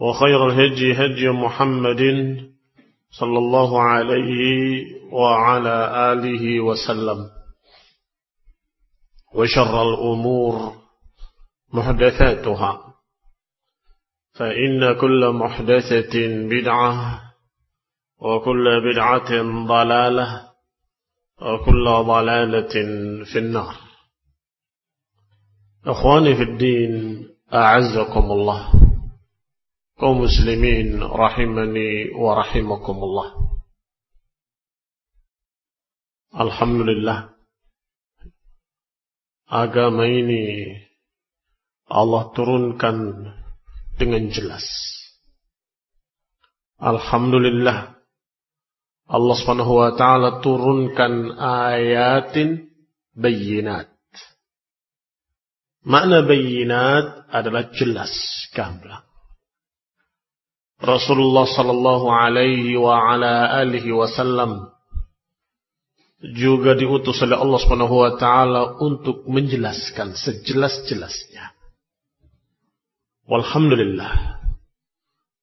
وخير الهدي هدي محمد صلى الله عليه وعلى آله وسلم. وشر الأمور محدثاتها. فإن كل محدثة بدعة وكل بدعة ضلالة وكل ضلالة في النار. أخواني في الدين أعزكم الله. Kaum muslimin rahimani wa rahimakumullah. Alhamdulillah. Agama ini Allah turunkan dengan jelas. Alhamdulillah. Allah Subhanahu wa taala turunkan ayatin bayinat. Makna bayinat adalah jelas gamblang. Rasulullah sallallahu alaihi wa ala alihi wasallam juga diutus oleh Allah Subhanahu wa taala untuk menjelaskan sejelas-jelasnya. Walhamdulillah.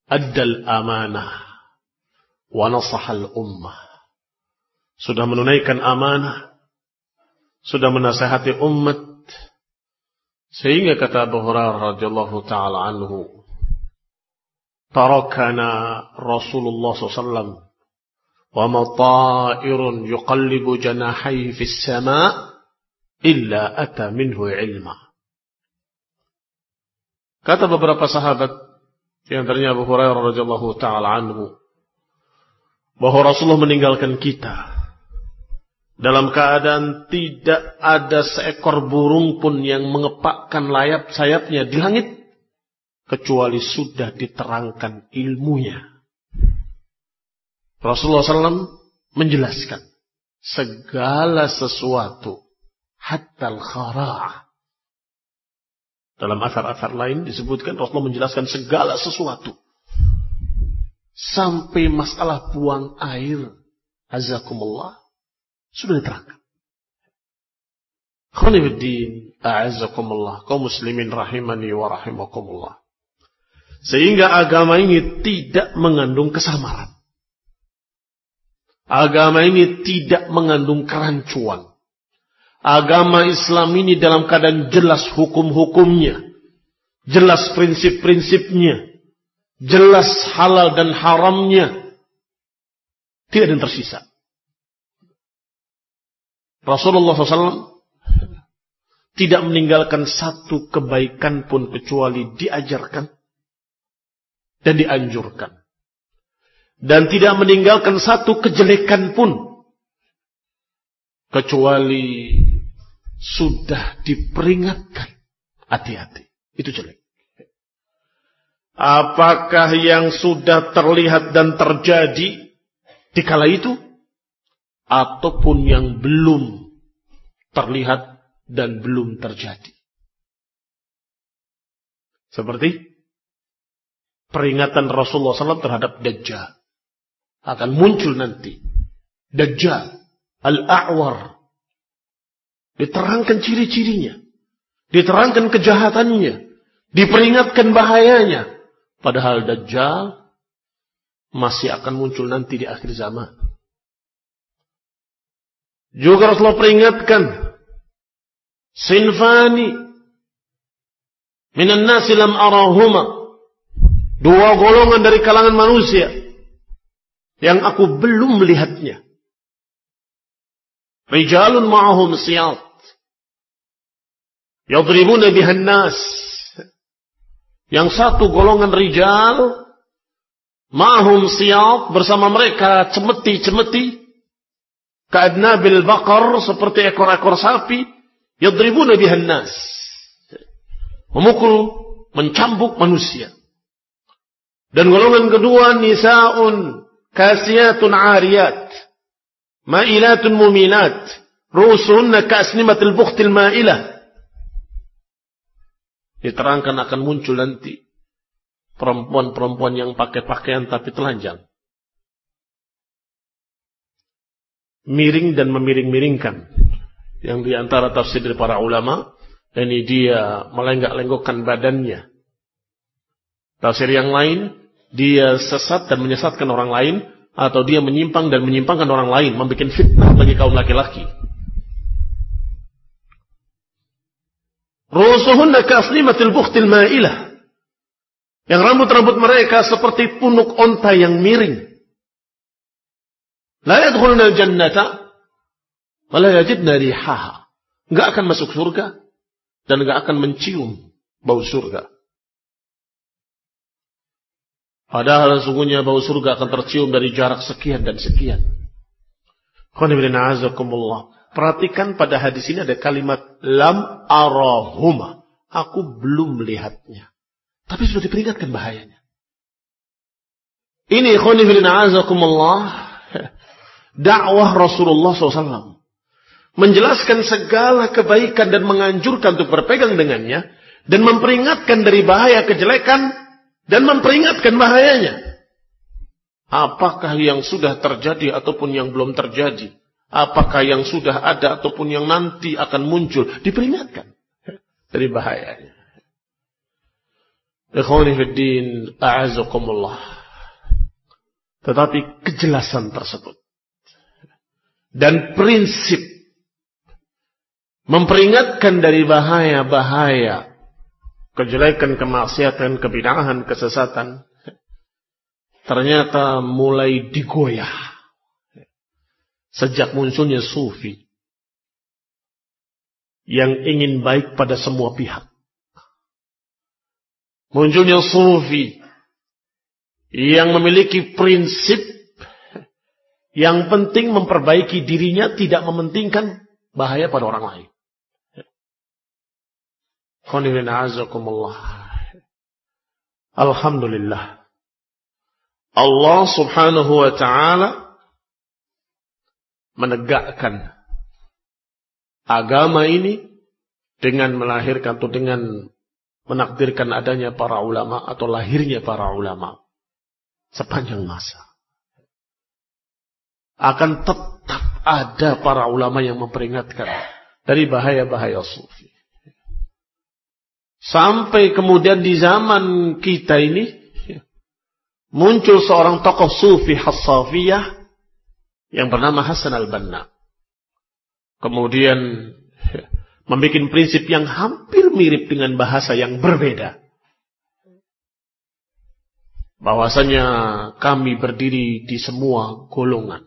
Addal amanah wa nasahal ummah. Sudah menunaikan amanah, sudah menasihati umat sehingga kata Abu Hurairah radhiyallahu taala anhu tarakana Rasulullah SAW wa ma ta'irun yuqallibu janahi fis sama illa ata minhu ilma. Kata beberapa sahabat yang ternyata Abu Hurairah radhiyallahu taala anhu bahwa Rasulullah meninggalkan kita dalam keadaan tidak ada seekor burung pun yang mengepakkan layap sayapnya di langit kecuali sudah diterangkan ilmunya. Rasulullah SAW menjelaskan segala sesuatu hatta al-kharah. Dalam asar-asar lain disebutkan Rasulullah menjelaskan segala sesuatu. Sampai masalah buang air. Azakumullah. Sudah diterangkan. Khonibuddin, a'azakumullah. Kaum muslimin rahimani wa rahimakumullah. Sehingga agama ini tidak mengandung kesamaran. Agama ini tidak mengandung kerancuan. Agama Islam ini dalam keadaan jelas hukum-hukumnya. Jelas prinsip-prinsipnya. Jelas halal dan haramnya. Tidak ada yang tersisa. Rasulullah SAW tidak meninggalkan satu kebaikan pun kecuali diajarkan dan dianjurkan. Dan tidak meninggalkan satu kejelekan pun kecuali sudah diperingatkan. Hati-hati, itu jelek. Apakah yang sudah terlihat dan terjadi di kala itu ataupun yang belum terlihat dan belum terjadi. Seperti peringatan Rasulullah SAW terhadap Dajjal. Akan muncul nanti. Dajjal. Al-A'war. Diterangkan ciri-cirinya. Diterangkan kejahatannya. Diperingatkan bahayanya. Padahal Dajjal masih akan muncul nanti di akhir zaman. Juga Rasulullah peringatkan Sinfani minan nasi lam arahuma. Dua golongan dari kalangan manusia yang aku belum melihatnya. Rijalun ma'ahum siyat. Yadribuna bihan nas. Yang satu golongan rijal ma'ahum siyat bersama mereka cemeti-cemeti bil bakar seperti ekor-ekor sapi Yadribuna bihan nas. Memukul, mencambuk manusia. Dan golongan kedua nisaun kasiyatun ariyat. Ma'ilatun muminat. Rusunna kasnimatil bukhtil ma'ilah. Diterangkan akan muncul nanti perempuan-perempuan yang pakai pakaian tapi telanjang. Miring dan memiring-miringkan yang di antara tafsir dari para ulama ini dia melenggak-lenggokkan badannya. Tafsir yang lain dia sesat dan menyesatkan orang lain atau dia menyimpang dan menyimpangkan orang lain, membuat fitnah bagi kaum laki-laki. Rusuhunna kaslimatil bukhtil ma'ilah. Yang rambut-rambut mereka seperti punuk onta yang miring. La yadkhuluna al-jannata Malah yajidna rihaha. Enggak akan masuk surga dan enggak akan mencium bau surga. Padahal sesungguhnya bau surga akan tercium dari jarak sekian dan sekian. Perhatikan pada hadis ini ada kalimat lam arahuma. Aku belum melihatnya. Tapi sudah diperingatkan bahayanya. Ini azakumullah. Dakwah Rasulullah SAW menjelaskan segala kebaikan dan menganjurkan untuk berpegang dengannya dan memperingatkan dari bahaya kejelekan dan memperingatkan bahayanya. Apakah yang sudah terjadi ataupun yang belum terjadi? Apakah yang sudah ada ataupun yang nanti akan muncul? Diperingatkan dari bahayanya. Tetapi kejelasan tersebut dan prinsip Memperingatkan dari bahaya-bahaya. Kejelekan, kemaksiatan, kebinahan, kesesatan. Ternyata mulai digoyah. Sejak munculnya sufi. Yang ingin baik pada semua pihak. Munculnya sufi. Yang memiliki prinsip yang penting memperbaiki dirinya tidak mementingkan bahaya pada orang lain. Alhamdulillah. Allah subhanahu wa ta'ala menegakkan agama ini dengan melahirkan atau dengan menakdirkan adanya para ulama atau lahirnya para ulama sepanjang masa. Akan tetap ada para ulama yang memperingatkan dari bahaya-bahaya sufi. Sampai kemudian di zaman kita ini muncul seorang tokoh sufi Hassafiyah yang bernama Hasan al-Banna. Kemudian membuat prinsip yang hampir mirip dengan bahasa yang berbeda. Bahwasanya kami berdiri di semua golongan.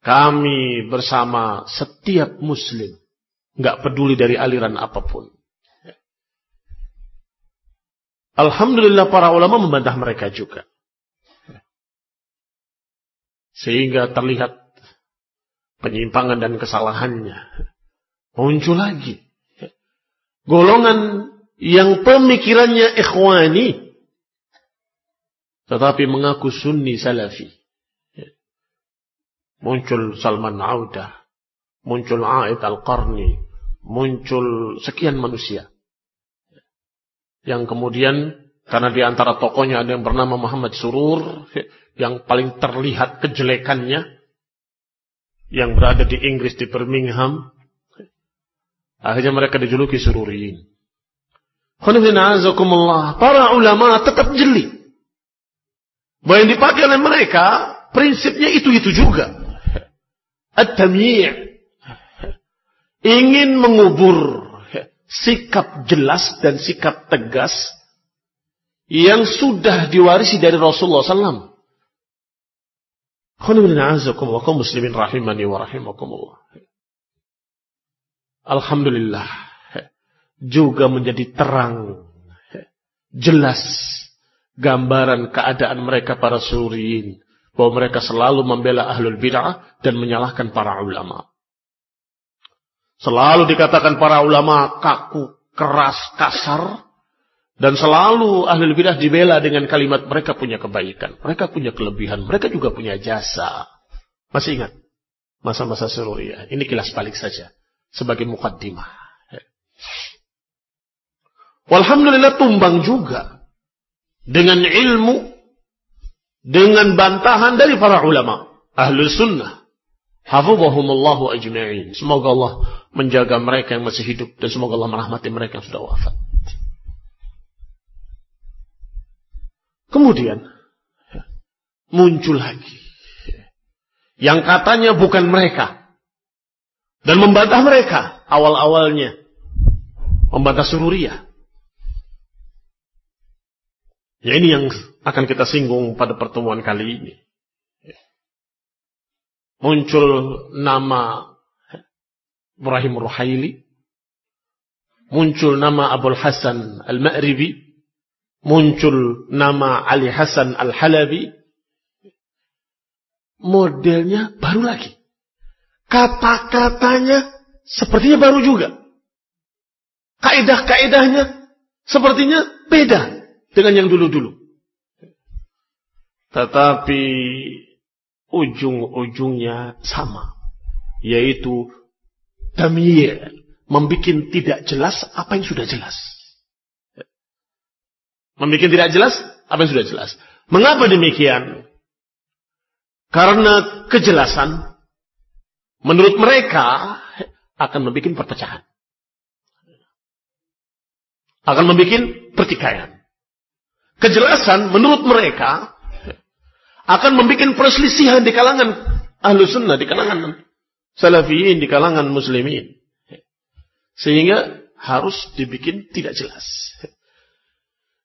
Kami bersama setiap muslim. Nggak peduli dari aliran apa pun. Alhamdulillah para ulama membantah mereka juga. Sehingga terlihat penyimpangan dan kesalahannya. Muncul lagi. Golongan yang pemikirannya ikhwani. Tetapi mengaku sunni salafi. Muncul Salman Audah. Muncul A'id Al-Qarni. Muncul sekian manusia. Yang kemudian karena di antara tokohnya ada yang bernama Muhammad Surur yang paling terlihat kejelekannya yang berada di Inggris di Birmingham. Akhirnya mereka dijuluki Sururiin. Para ulama tetap jeli. Bahwa yang dipakai oleh mereka prinsipnya itu-itu juga. At-tamyi' ingin mengubur sikap jelas dan sikap tegas yang sudah diwarisi dari Rasulullah SAW. muslimin rahimani. Alhamdulillah. Juga menjadi terang. Jelas. Gambaran keadaan mereka para suriin. Bahwa mereka selalu membela ahlul bid'ah dan menyalahkan para ulama. Selalu dikatakan para ulama kaku, keras, kasar. Dan selalu ahli bidah dibela dengan kalimat mereka punya kebaikan. Mereka punya kelebihan. Mereka juga punya jasa. Masih ingat? Masa-masa sururiyah. Ini kilas balik saja. Sebagai mukaddimah. Walhamdulillah tumbang juga. Dengan ilmu. Dengan bantahan dari para ulama. Ahlul sunnah. Hafubahumullahu ajma'in. Semoga Allah menjaga mereka yang masih hidup. Dan semoga Allah merahmati mereka yang sudah wafat. Kemudian muncul lagi yang katanya bukan mereka dan membantah mereka awal-awalnya membantah sururiyah. Ya ini yang akan kita singgung pada pertemuan kali ini. Muncul nama Ibrahim Ruhaili, muncul nama Abul Hasan Al-Ma'ribi, muncul nama Ali Hasan Al-Halabi, modelnya baru lagi. Kata-katanya sepertinya baru juga. Kaidah-kaidahnya sepertinya beda dengan yang dulu-dulu. Tetapi ujung-ujungnya sama. Yaitu damir. Membikin tidak jelas apa yang sudah jelas. Membikin tidak jelas apa yang sudah jelas. Mengapa demikian? Karena kejelasan menurut mereka akan membuat perpecahan. Akan membuat pertikaian. Kejelasan menurut mereka akan membuat perselisihan di kalangan ahlu sunnah, di kalangan salafiyin, di kalangan muslimin. Sehingga harus dibikin tidak jelas.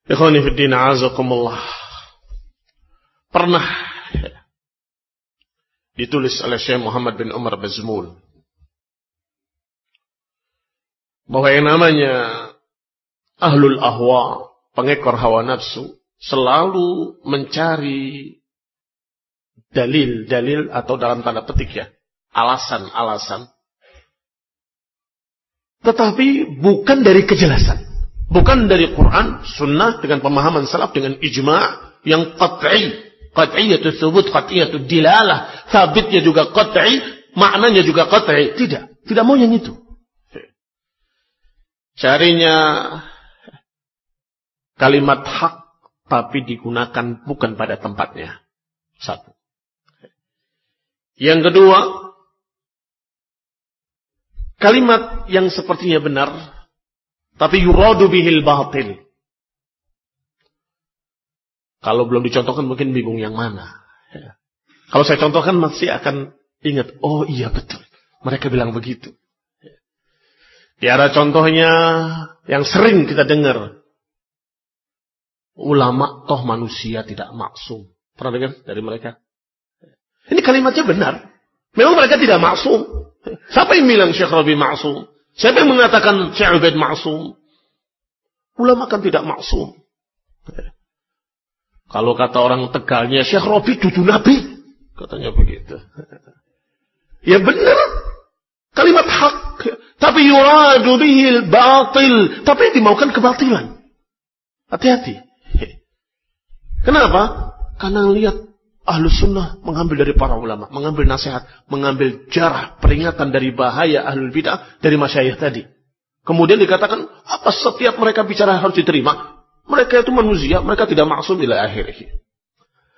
Ikhwani fiddin azakumullah. Pernah ditulis oleh Syekh Muhammad bin Umar Bazmul bahwa yang namanya ahlul ahwa, pengekor hawa nafsu, selalu mencari dalil-dalil atau dalam tanda petik ya, alasan-alasan. Tetapi bukan dari kejelasan. Bukan dari Quran, sunnah dengan pemahaman salaf dengan ijma' yang qat'i. Qat'iyatu thubut, qat'iyatu dilalah. Sabitnya juga qat'i, maknanya juga qat'i. Tidak, tidak mau yang itu. Carinya kalimat hak tapi digunakan bukan pada tempatnya. Satu. Yang kedua, kalimat yang sepertinya benar Tapi yuradu bihil batil. Kalau belum dicontohkan mungkin bingung yang mana. Ya. Kalau saya contohkan masih akan ingat. Oh iya betul. Mereka bilang begitu. Di arah contohnya yang sering kita dengar. Ulama toh manusia tidak maksum. Pernah dengar dari mereka? Ini kalimatnya benar. Memang mereka tidak maksum. Siapa yang bilang Syekh Rabi maksum? Siapa yang mengatakan Syekh Ubaid maksum? Ulama kan tidak maksum. Kalau kata orang tegalnya, Syekh Rabi cucu Nabi. Katanya begitu. Ya benar. Kalimat hak. Tapi yuradu bihil batil. Tapi dimaukan kebatilan. Hati-hati. Kenapa? Karena lihat ahlu sunnah mengambil dari para ulama, mengambil nasihat, mengambil jarah peringatan dari bahaya ahlul bidah dari masyayikh tadi. Kemudian dikatakan, apa setiap mereka bicara harus diterima? Mereka itu manusia, mereka tidak maksum ila akhirnya.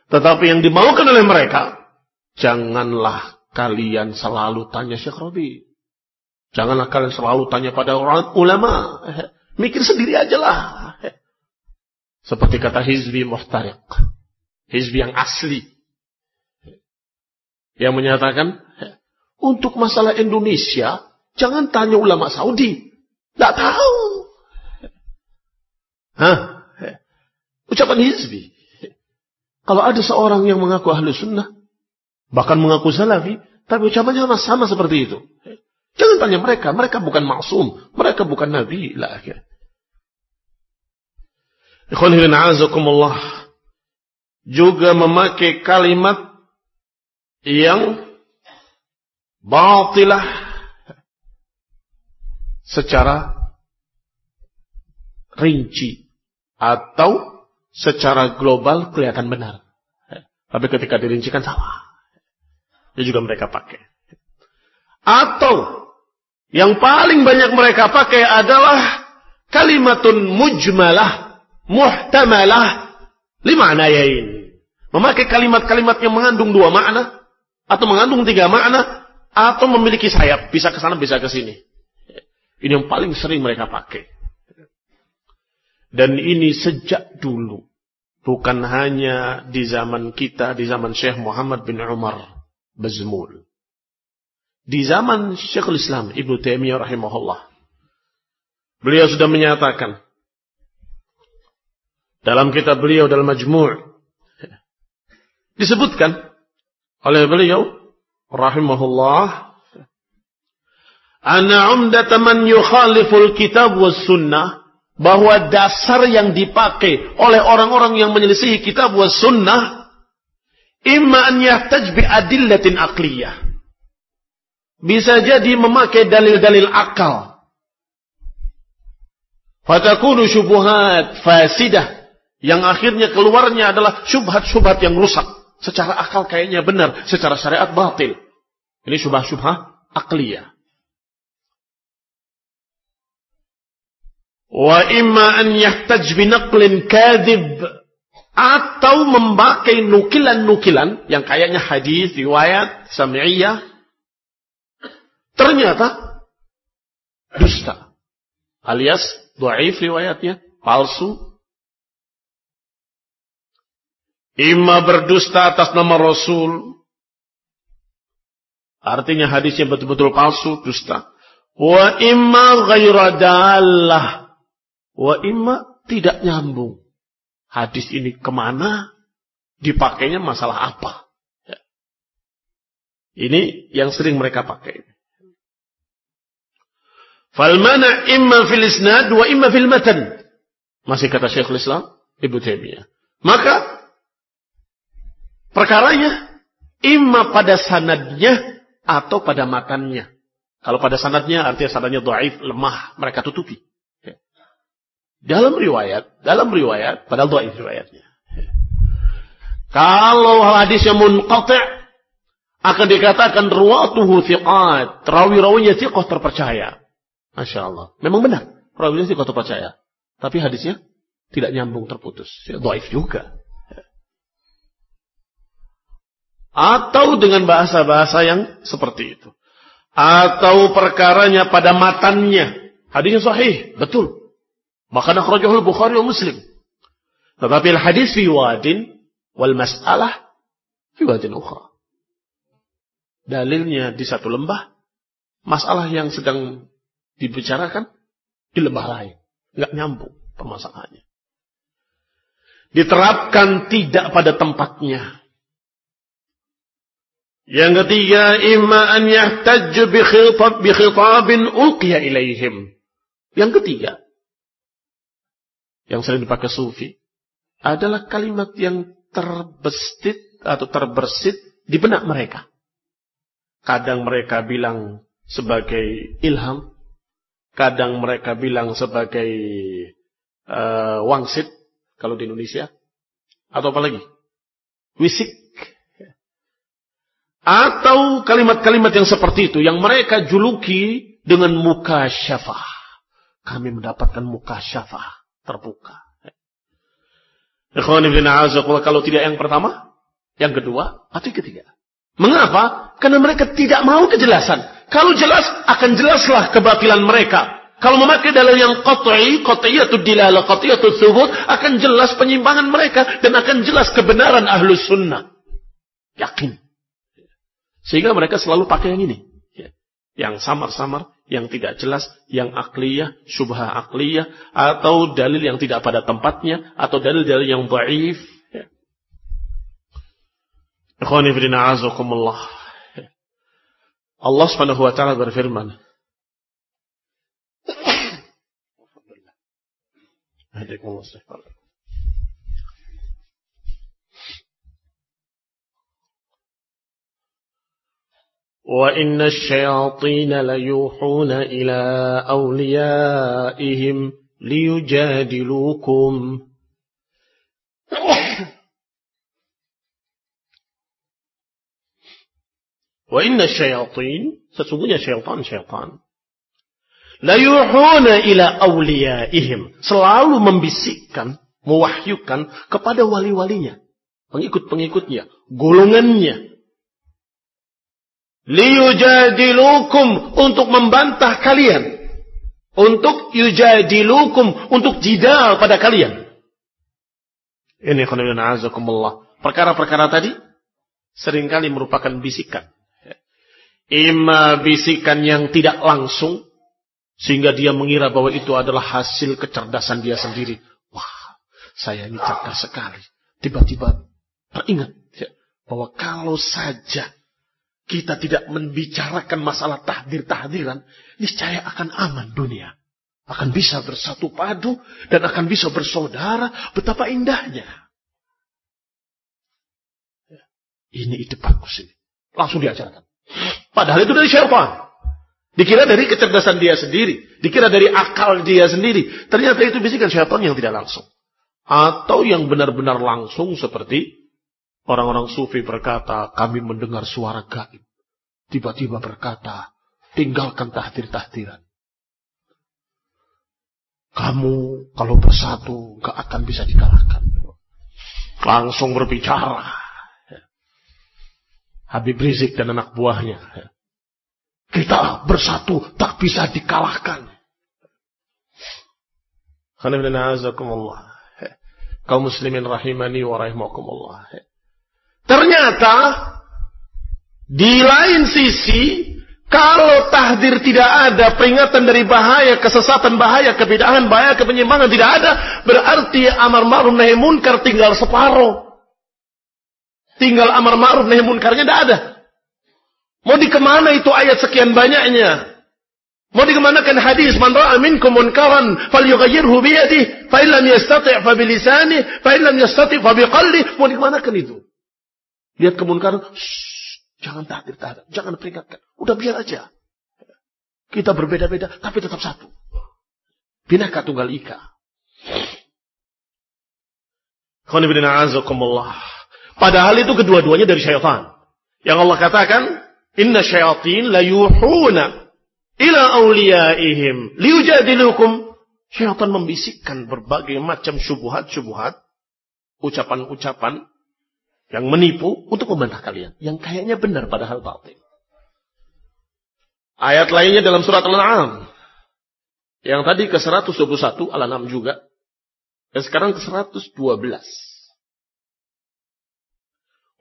Tetapi yang dimaukan oleh mereka, janganlah kalian selalu tanya Syekh Robi. Janganlah kalian selalu tanya pada orang ulama. Mikir sendiri aja lah. Seperti kata Hizbi Muhtariq. Hizbi yang asli yang menyatakan untuk masalah Indonesia jangan tanya ulama Saudi. Tidak tahu. Hah? Ucapan hizbi. Kalau ada seorang yang mengaku ahli sunnah, bahkan mengaku salafi, tapi ucapannya sama, sama seperti itu. Jangan tanya mereka, mereka bukan maksum, mereka bukan nabi. Lah akhir. Juga memakai kalimat yang batilah secara rinci atau secara global kelihatan benar. Tapi ketika dirincikan salah. Itu juga mereka pakai. Atau yang paling banyak mereka pakai adalah kalimatun mujmalah, muhtamalah, lima ini. Memakai kalimat-kalimat yang mengandung dua makna atau mengandung tiga makna atau memiliki sayap bisa ke sana bisa ke sini. Ini yang paling sering mereka pakai. Dan ini sejak dulu. Bukan hanya di zaman kita, di zaman Syekh Muhammad bin Umar Bazmul. Di zaman Syekhul Islam Ibnu Taimiyah rahimahullah. Beliau sudah menyatakan dalam kitab beliau dalam Majmu' disebutkan oleh beliau rahimahullah anna umdata man yukhaliful kitab was sunnah bahwa dasar yang dipakai oleh orang-orang yang menyelisihi kitab was sunnah imma an yahtaj bi adillatin aqliyah. Bisa jadi memakai dalil-dalil akal. Fatakunu syubuhat fasidah yang akhirnya keluarnya adalah syubhat-syubhat yang rusak Secara akal kayaknya benar, secara syariat batil. Ini syubah-syubah akliyah. Wa imma an yahtaj binaqlin kadhib atau memakai nukilan-nukilan yang kayaknya hadis, riwayat, sami'iyah ternyata dusta alias dhaif riwayatnya, palsu Ima berdusta atas nama Rasul. Artinya hadisnya betul-betul palsu, dusta. Wa imma ghairadallah. Wa imma tidak nyambung. Hadis ini ke mana? Dipakainya masalah apa? Ya. Ini yang sering mereka pakai. Falmana imma fil isnad wa imma fil matan. Masih kata Syekhul Islam Ibnu Taimiyah. Maka Perkaranya imma pada sanadnya atau pada matannya. Kalau pada sanadnya artinya sanadnya dhaif, lemah, mereka tutupi. Ya. Dalam riwayat, dalam riwayat, pada dhaif riwayatnya. Ya. Kalau hadisnya munqati' akan dikatakan ruwatuhu thiqat, rawi-rawinya thiqah terpercaya. Masya Allah. Memang benar, rawinya thiqah terpercaya. Tapi hadisnya tidak nyambung terputus. Ya, dhaif juga. Atau dengan bahasa-bahasa yang seperti itu. Atau perkaranya pada matannya. Hadisnya sahih, betul. Maka akhrajahu Bukhari wa Muslim. Tetapi hadis fi wadin wal mas'alah fi wadin ukhra. Dalilnya di satu lembah, masalah yang sedang dibicarakan di lembah lain. Nggak nyambung permasalahannya. Diterapkan tidak pada tempatnya. Yang ketiga, imma an yahtajju bi khitab bi khitabin ulqiya ilaihim. Yang ketiga, yang sering dipakai sufi adalah kalimat yang terbesit atau terbersit di benak mereka. Kadang mereka bilang sebagai ilham, kadang mereka bilang sebagai uh, wangsit kalau di Indonesia, atau apa lagi? Wisik atau kalimat-kalimat yang seperti itu yang mereka juluki dengan muka syafah. Kami mendapatkan muka syafah terbuka. Kalau tidak yang pertama, yang kedua, atau yang ketiga. Mengapa? Karena mereka tidak mau kejelasan. Kalau jelas, akan jelaslah kebatilan mereka. Kalau memakai dalil yang qat'i, qat'iyatul dilalah, qat'iyatul thubut, akan jelas penyimpangan mereka dan akan jelas kebenaran ahlus sunnah. Yakin. Sehingga mereka selalu pakai yang ini. Ya. Yang samar-samar, yang tidak jelas, yang akliyah, syubha akliyah, atau dalil yang tidak pada tempatnya, atau dalil-dalil yang dhaif. Ya. Allah subhanahu wa ta'ala berfirman. Alhamdulillah. وإن الشياطين ليوحون إلى أوليائهم ليجادلوكم وإن الشياطين sesungguhnya syaitan-syaitan layuhuna ila awliyaihim selalu membisikkan mewahyukan kepada wali-walinya pengikut-pengikutnya golongannya liyujadilukum untuk membantah kalian. Untuk yujadilukum untuk jidal pada kalian. Ini khonibina azakumullah. Perkara-perkara tadi sering kali merupakan bisikan. Ima bisikan yang tidak langsung sehingga dia mengira bahwa itu adalah hasil kecerdasan dia sendiri. Wah saya ini cerdas sekali. Tiba-tiba teringat ya, bahwa kalau saja kita tidak membicarakan masalah tahdir-tahdiran, niscaya akan aman dunia. Akan bisa bersatu padu dan akan bisa bersaudara. Betapa indahnya. Ya, ini ide bagus ini. Langsung diajarkan. Padahal itu dari syaitan. Dikira dari kecerdasan dia sendiri. Dikira dari akal dia sendiri. Ternyata itu bisikan syaitan yang tidak langsung. Atau yang benar-benar langsung seperti Orang-orang sufi berkata, kami mendengar suara gaib. Tiba-tiba berkata, tinggalkan tahdir-tahdiran. Kamu kalau bersatu gak akan bisa dikalahkan. Langsung berbicara. Habib Rizik dan anak buahnya. Kita bersatu tak bisa dikalahkan. Kaum muslimin rahimani wa rahimakumullah. Ternyata di lain sisi kalau tahdir tidak ada, peringatan dari bahaya, kesesatan bahaya, kebidahan bahaya, kepenyimpangan tidak ada, berarti amar ma'ruf nahi munkar tinggal separuh. Tinggal amar ma'ruf nahi munkarnya tidak ada. Mau dikemana itu ayat sekian banyaknya? Mau dikemanakan hadis man ra'a minkum munkaran falyughayyirhu bi yadihi fa illam yastati' fa bi lisanihi fa illam yastati' fa bi qalbihi. Mau dikemanakan itu? Lihat kemunkaran, jangan takdir tahdir, jangan peringatkan. Udah biar aja. Kita berbeda-beda, tapi tetap satu. Binaka tunggal ika. Padahal itu kedua-duanya dari syaitan. Yang Allah katakan, Inna syaitin la yuhuna ila awliyaihim liujadilukum. Syaitan membisikkan berbagai macam syubuhat-syubuhat, ucapan-ucapan yang menipu untuk membantah kalian. Yang kayaknya benar padahal batin. Ayat lainnya dalam surat Al-An'am. Yang tadi ke 121 Al-An'am juga. Dan sekarang ke 112.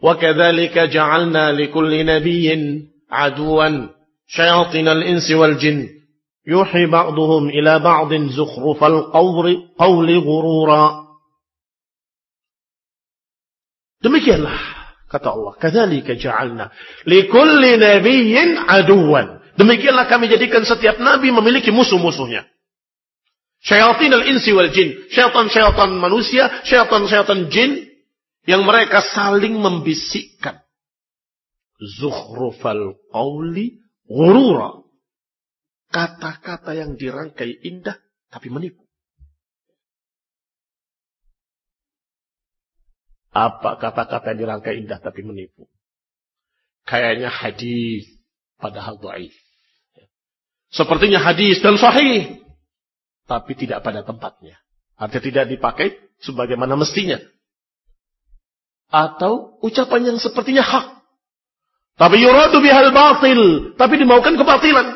وكذلك جعلنا لكل نبي عدوا شياطين الإنس والجن يوحي بعضهم إلى بعض زخرف القول قول غرورا Demikianlah kata Allah. Kadzalika ja'alna likulli nabiyyin aduwan. Demikianlah kami jadikan setiap nabi memiliki musuh-musuhnya. Syaitan al-insi wal jin. Syaitan-syaitan manusia, syaitan-syaitan jin yang mereka saling membisikkan. Zuhrufal qawli ghurura. Kata-kata yang dirangkai indah tapi menipu. Apa kata-kata yang dirangkai indah tapi menipu? Kayaknya hadis padahal dhaif. Sepertinya hadis dan sahih tapi tidak pada tempatnya. Artinya tidak dipakai sebagaimana mestinya. Atau ucapan yang sepertinya hak. Tapi yuradu bihal batil. Tapi dimaukan kebatilan.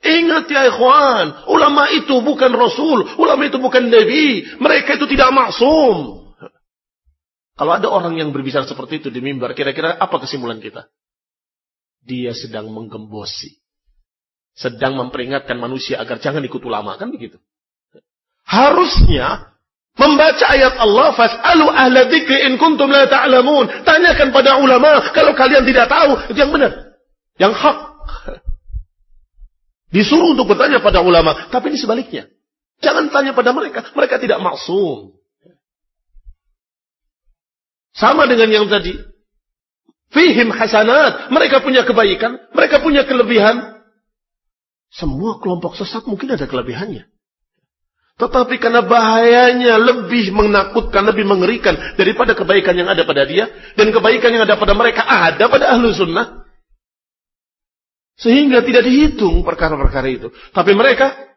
Ingat ya ikhwan. Ulama itu bukan Rasul. Ulama itu bukan Nabi. Mereka itu tidak maksum. Kalau ada orang yang berbicara seperti itu di mimbar. Kira-kira apa kesimpulan kita? Dia sedang menggembosi. Sedang memperingatkan manusia agar jangan ikut ulama. Kan begitu. Harusnya Membaca ayat Allah, fas'alu ahla dzikri in kuntum la ta'lamun. Tanyakan pada ulama kalau kalian tidak tahu, itu yang benar. Yang hak. Disuruh untuk bertanya pada ulama, tapi ini sebaliknya. Jangan tanya pada mereka, mereka tidak maksum. Sama dengan yang tadi. Fihim hasanat, mereka punya kebaikan, mereka punya kelebihan. Semua kelompok sesat mungkin ada kelebihannya. Tetapi karena bahayanya lebih menakutkan, lebih mengerikan daripada kebaikan yang ada pada dia. Dan kebaikan yang ada pada mereka ada pada ahlu sunnah. Sehingga tidak dihitung perkara-perkara itu. Tapi mereka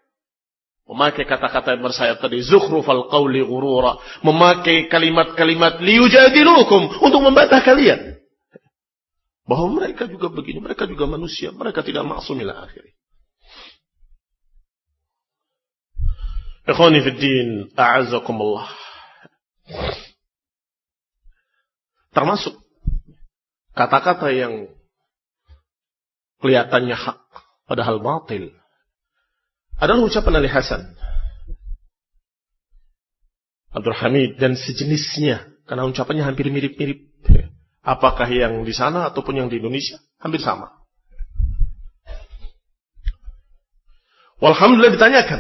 memakai kata-kata yang bersayap tadi. Zukhrufal qawli ghurura. Memakai kalimat-kalimat liyujadilukum. Untuk membantah kalian. Bahwa mereka juga begini. Mereka juga manusia. Mereka tidak maksum ila akhirnya. Ikhwani fi din, a'azzakumullah. Termasuk kata-kata yang kelihatannya hak padahal batil adalah ucapan Ali Hasan Abdul Hamid dan sejenisnya karena ucapannya hampir mirip-mirip apakah yang di sana ataupun yang di Indonesia hampir sama Walhamdulillah ditanyakan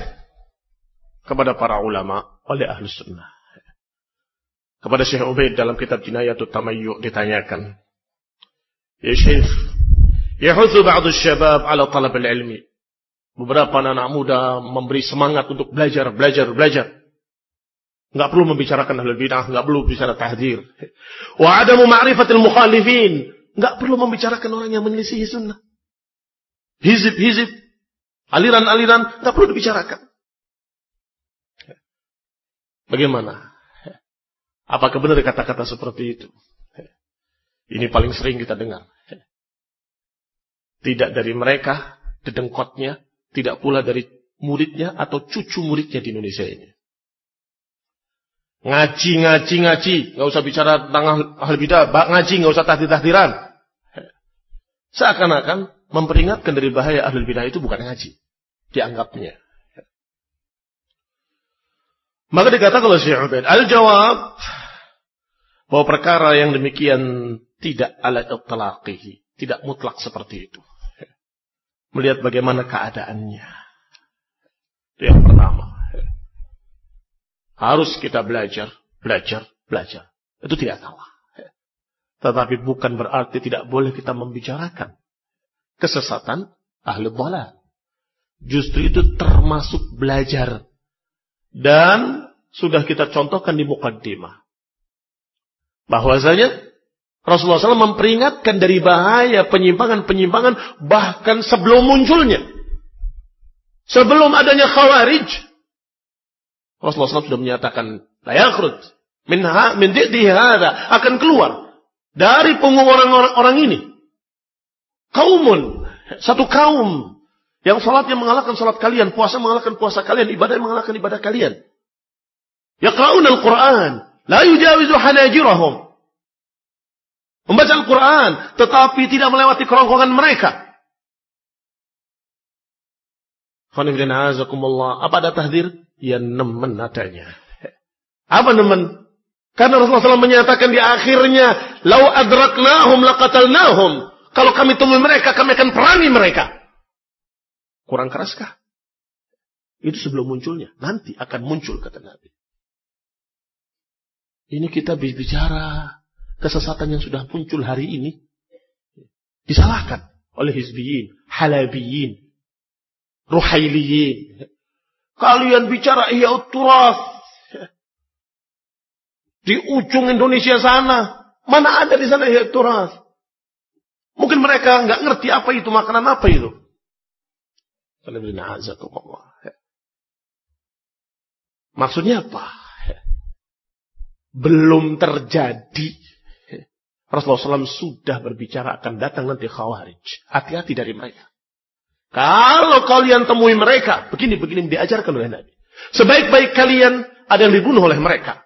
kepada para ulama oleh ahli sunnah. Kepada Syekh Ubaid dalam kitab Jinayatut Tamayyu ditanyakan. Ya Syekh, yahuthu ba'du syabab ala talab ilmi. Beberapa anak muda memberi semangat untuk belajar, belajar, belajar. Enggak perlu membicarakan ahlul bidah, enggak perlu bicara tahdir. Wa adamu ma'rifatil mukhalifin. Enggak perlu membicarakan orang yang menyelisihi sunnah. Hizib, hizib. Aliran-aliran, enggak perlu dibicarakan. Bagaimana? Apakah benar kata-kata seperti itu? Ini paling sering kita dengar. Tidak dari mereka, dedengkotnya, tidak pula dari muridnya atau cucu muridnya di Indonesia ini. Ngaji, ngaji, ngaji. Gak usah bicara tentang hal bidah. Ngaji, gak usah tahdir-tahdiran. Seakan-akan memperingatkan dari bahaya ahli bidah itu bukan ngaji. Dianggapnya. Maka dikatakan oleh Syekh Ubaid, al-jawab bahwa perkara yang demikian tidak ala itlaqihi, tidak mutlak seperti itu. Melihat bagaimana keadaannya. Itu yang pertama. Harus kita belajar, belajar, belajar. Itu tidak salah. Tetapi bukan berarti tidak boleh kita membicarakan kesesatan ahli bola. Justru itu termasuk belajar dan sudah kita contohkan di mukaddimah. Bahwasanya Rasulullah SAW memperingatkan dari bahaya penyimpangan-penyimpangan bahkan sebelum munculnya. Sebelum adanya khawarij. Rasulullah SAW sudah menyatakan, la yakhrud min, ha, min hada akan keluar dari punggung orang-orang ini. Kaumun, satu kaum Yang salatnya mengalahkan salat kalian, puasa mengalahkan puasa kalian, ibadah mengalahkan ibadah kalian. Yaqra'un al-Quran, la yujawizu hanajirahum. Membaca Al-Quran, tetapi tidak melewati kerongkongan mereka. Apa ada tahdir? Ya nemen adanya. Apa nemen? Karena Rasulullah SAW menyatakan di akhirnya, Lau adraknahum laqatalnahum. Kalau kami temui mereka, kami akan perangi mereka. Kurang keraskah? Itu sebelum munculnya. Nanti akan muncul, kata Nabi. Ini kita bicara kesesatan yang sudah muncul hari ini. Disalahkan oleh hizbiyin, halabiyin, ruhailiyin. Kalian bicara iya turas. Di ujung Indonesia sana. Mana ada di sana iya turas. Mungkin mereka nggak ngerti apa itu, makanan apa itu. Maksudnya apa? Belum terjadi. Rasulullah SAW sudah berbicara akan datang nanti khawarij. Hati-hati dari mereka. Kalau kalian temui mereka, begini-begini diajarkan oleh Nabi. Sebaik-baik kalian ada yang dibunuh oleh mereka.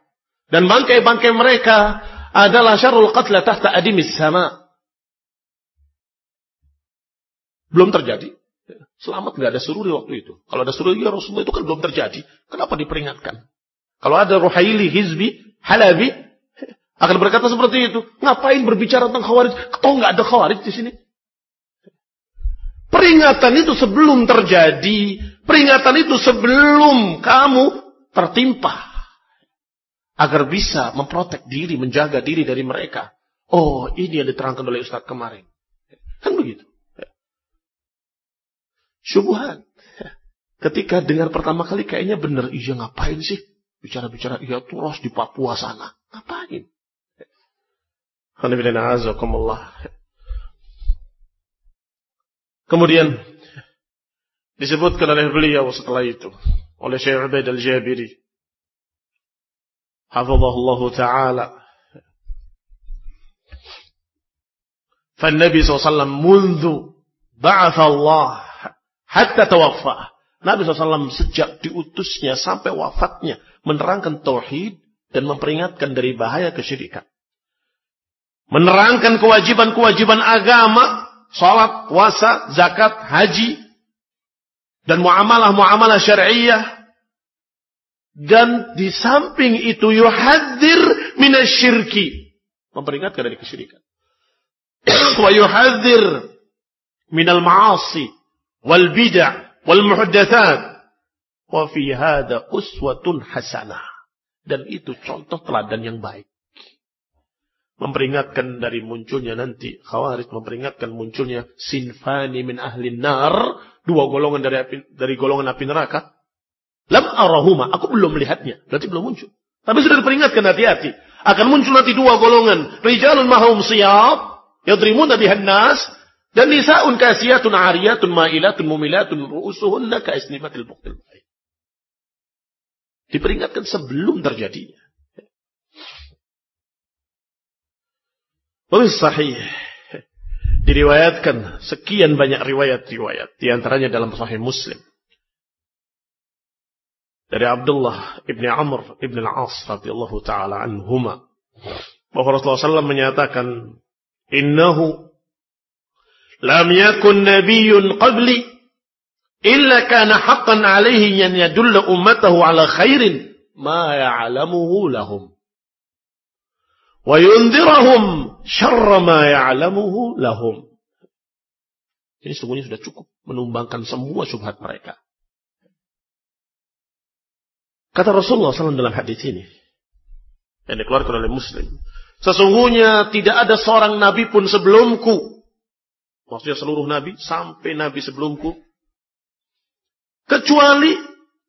Dan bangkai-bangkai mereka adalah syarul qatla tahta adimis sama. Belum terjadi. Selamat nggak ada sururi waktu itu. Kalau ada sururi ya Rasulullah itu kan belum terjadi. Kenapa diperingatkan? Kalau ada ruhaili, hizbi, halabi, akan berkata seperti itu. Ngapain berbicara tentang khawarij? Kau nggak ada khawarij di sini. Peringatan itu sebelum terjadi. Peringatan itu sebelum kamu tertimpa. Agar bisa memprotek diri, menjaga diri dari mereka. Oh, ini yang diterangkan oleh Ustadz kemarin. Kan begitu. Syubuhan. Ketika dengar pertama kali kayaknya benar. Iya ngapain sih? Bicara-bicara iya turos di Papua sana. Ngapain? Kemudian disebutkan oleh beliau setelah itu oleh Syekh Ubaid al-Jabiri hafizahullah taala فالنبي صلى الله عليه وسلم منذ بعث الله حتى توفى Nabi SAW sejak diutusnya sampai wafatnya menerangkan tauhid dan memperingatkan dari bahaya kesyirikan. Menerangkan kewajiban-kewajiban agama salat, puasa, zakat, haji, dan muamalah-muamalah syariah. Dan di samping itu yuhadzir minasyirki. Memperingatkan dari kesyirikan. Wa yuhadzir minal ma'asi wal bid'ah wal muhdathat. Wa fi hada uswatun hasanah. Dan itu contoh teladan yang baik memperingatkan dari munculnya nanti khawarij memperingatkan munculnya sinfani min ahli nar dua golongan dari api, dari golongan api neraka. Lam arahuma aku belum melihatnya berarti belum muncul. Tapi sudah diperingatkan hati-hati. Akan muncul nanti dua golongan rijalun mahum siyab yadrimuna bihan nas dan nisaun kasiyatun ariyatun ma'ilatun mumilatun ru'usuhunna ka'isnimatil buktil diperingatkan sebelum terjadinya Lebih sahih. Diriwayatkan sekian banyak riwayat-riwayat. Di antaranya dalam sahih Muslim. Dari Abdullah ibni Amr ibn al-As radhiyallahu taala anhuma bahwa Rasulullah SAW menyatakan innahu lam yakun nabiyyun qabli illa kana haqqan alaihi an yadulla ummatahu ala khairin ma ya'lamuhu lahum wa yundirahum syarra ma ya'lamuhu lahum. Ini semuanya sudah cukup menumbangkan semua syubhat mereka. Kata Rasulullah SAW dalam hadis ini yang dikeluarkan oleh Muslim, sesungguhnya tidak ada seorang nabi pun sebelumku, maksudnya seluruh nabi sampai nabi sebelumku, kecuali